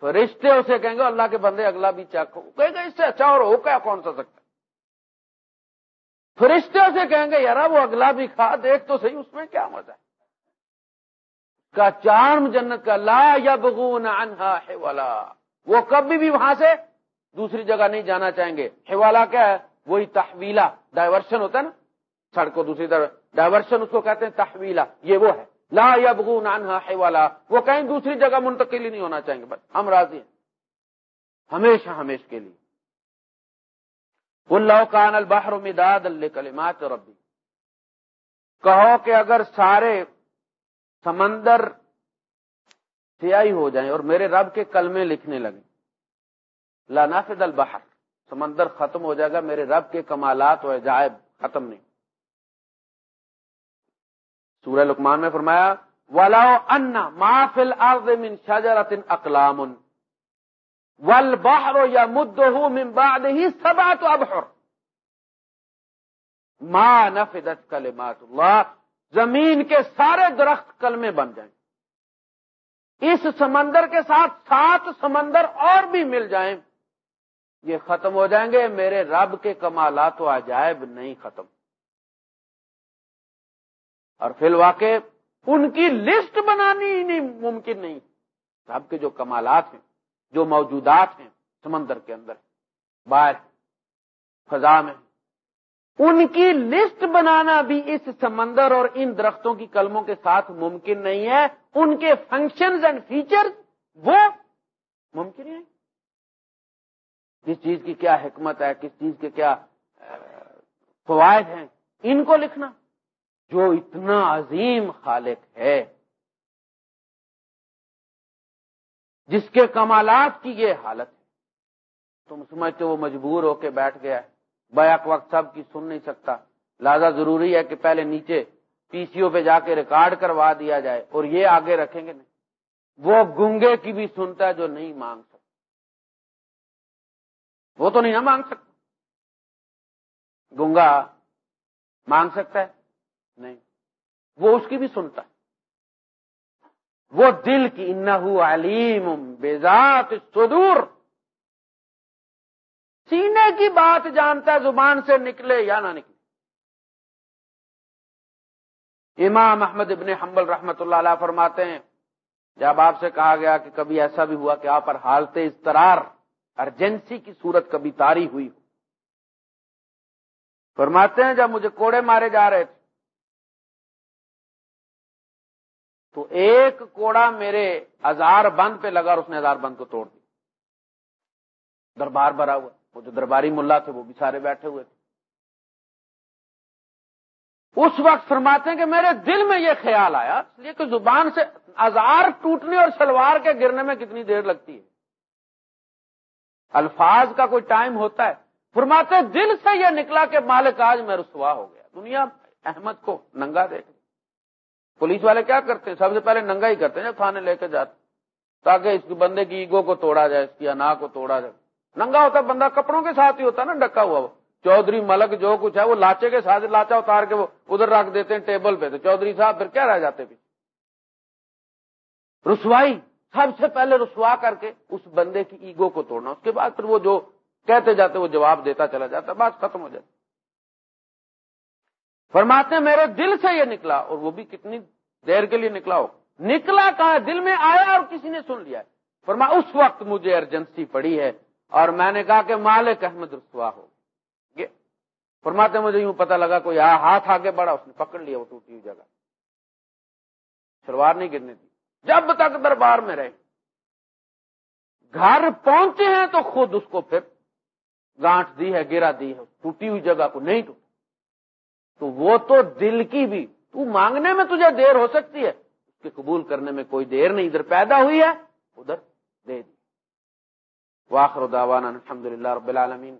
تو رشتے اسے کہیں گے، اللہ کے بندے اگلا بھی چیک کہے گا، اس سے اچھا اور ہو کیا؟ کون سا سکتا فرشتے سے کہیں گے یار وہ اگلا بھی کھا، دیکھ تو صحیح، اس میں کیا مزہ ہے؟ کا چارم جنت کا لا یا بگون انہا والا وہ کبھی بھی وہاں سے دوسری جگہ نہیں جانا چاہیں گے۔ والا کیا ہے؟ وہی تحویلا ڈائیورشن ہوتا ہے نا۔ سڑک کو دوسری طرف، ڈائیورشن اس کو کہتے ہیں تحویلا یہ وہ ہے۔ لا یا بگون انہا والا وہ کہیں دوسری جگہ منتقل ہی نہیں ہونا چاہیں گے، بس ہم راضی ہیں۔ ہمیشہ ہمیشہ کے لیے۔ اللہ کان البحر مداد کلمات ربی۔ کہو کہ اگر سارے سمندر سیاہی ہو جائیں اور میرے رب کے کلمے لکھنے لگے لانافد البحر۔ سمندر ختم ہو جائے گا، میرے رب کے کمالات و عجائب ختم نہیں۔ سورہ لکمان میں فرمایا ولاؤ ان مافل من شجرت اقلام یا مد من بعد ہی سبا تو ابہر ماں نفدت کلمات اللہ زمین کے سارے درخت کلمے بن جائیں. اس سمندر کے ساتھ سات سمندر اور بھی مل جائیں. یہ ختم ہو جائیں گے. میرے رب کے کمالات و عجائب نہیں ختم. اور فی الواقع ان کی لسٹ بنانی ہی نہیں ممکن نہیں. سب کے جو کمالات ہیں. جو موجودات ہیں سمندر کے اندر، باہر فضا میں۔ ان کی لسٹ بنانا بھی اس سمندر اور ان درختوں کی قلموں کے ساتھ ممکن نہیں ہے۔ ان کے فنکشنز اینڈ فیچر وہ ممکن ہے کس چیز کی کیا حکمت ہے، کس چیز کے کیا فوائد ہیں، ان کو لکھنا۔ جو اتنا عظیم خالق ہے۔ جس کے کمالات کی یہ حالت ہے۔ تم سمجھتے وہ مجبور ہو کے بیٹھ گیا ہے۔ بیک وقت سب کی سن نہیں سکتا۔ لہذا ضروری ہے کہ پہلے نیچے پی سی او پہ جا کے ریکارڈ کروا دیا جائے اور یہ آگے رکھیں گے نہیں۔ وہ گنگے کی بھی سنتا ہے جو نہیں مانگ سکتا۔ وہ تو نہیں نہ مانگ سکتا۔ گنگا مانگ سکتا ہے؟ نہیں۔ وہ اس کی بھی سنتا ہے۔ وہ دل کی انہو علیم بیزات صدور۔ سینے کی بات جانتا ہے، زبان سے نکلے یا نہ نکلے۔ امام احمد ابن حنبل رحمت اللہ علیہ فرماتے ہیں، جب آپ سے کہا گیا کہ کبھی ایسا بھی ہوا کہ آپ پر حالت استرار ارجنسی کی صورت کبھی تاری ہوئی ہو۔ فرماتے ہیں، جب مجھے کوڑے مارے جا رہے تھے تو ایک کوڑا میرے ہزار بند پہ لگا اور اس نے ہزار بند کو توڑ دیا۔ دربار بھرا ہوا۔ وہ جو درباری ملا تھے، وہ بھی سارے بیٹھے ہوئے تھے۔ اس وقت فرماتے ہیں کہ میرے دل میں یہ خیال آیا، اس لیے کہ زبان سے ازار ٹوٹنے اور شلوار کے گرنے میں کتنی دیر لگتی ہے۔ الفاظ کا کوئی ٹائم ہوتا ہے۔ فرماتے دل سے یہ نکلا کہ مالک آج میں رسوا ہو گیا۔ دنیا احمد کو ننگا دیکھ پولیس والے کیا کرتے ہیں؟ سب سے پہلے ننگا ہی کرتے ہیں، جب تھانے لے کے جاتے تاکہ اس بندے کی ایگو کو توڑا جائے، اس کی انا کو توڑا جائے۔ ننگا ہوتا، بندہ کپڑوں کے ساتھ ہی ہوتا نا، ڈکا ہوا وہ۔ چودھری ملک جو کچھ ہے، وہ لاچے کے ساتھ لاچا اتار کے وہ ادھر رکھ دیتے ہیں ٹیبل پہ۔ تو چودھری صاحب پھر کیا رہ جاتے بھی رسوائی۔ سب سے پہلے رسوا کر کے اس بندے کی ایگو کو توڑنا۔ اس کے بعد پھر وہ جو کہتے جاتے وہ جواب دیتا چلا جاتا بات ختم ہو جاتی فرماتے میرے دل سے یہ نکلا، اور وہ بھی کتنی دیر کے لیے نکلا ہو نکلا کہاں؟ دل میں آیا اور کسی نے سن لیا۔ فرما، اس وقت مجھے ارجنسی پڑی ہے، اور میں نے کہا کہ مالک احمد رسوا ہو۔ فرماتے مجھے یوں پتہ لگا، کوئی ہاں، ہاتھ آگے بڑھا، اس نے پکڑ لیا، وہ ٹوٹی ہوئی جگہ۔ شلوار نہیں گرنے دی۔ جب تک دربار میں رہے۔ گھر پہنچے ہیں تو خود اس کو پھر گانٹ دی ہے، گرا دی ہے، ٹوٹی ہوئی جگہ کو نہیں ٹوٹی تو وہ تو دل کی بھی تو مانگنے میں تجھے دیر ہو سکتی ہے۔ اس کے قبول کرنے میں کوئی دیر نہیں، ادھر پیدا ہوئی ہے، ادھر دے دی۔ واخر دعوانا الحمد للہ رب العالمین۔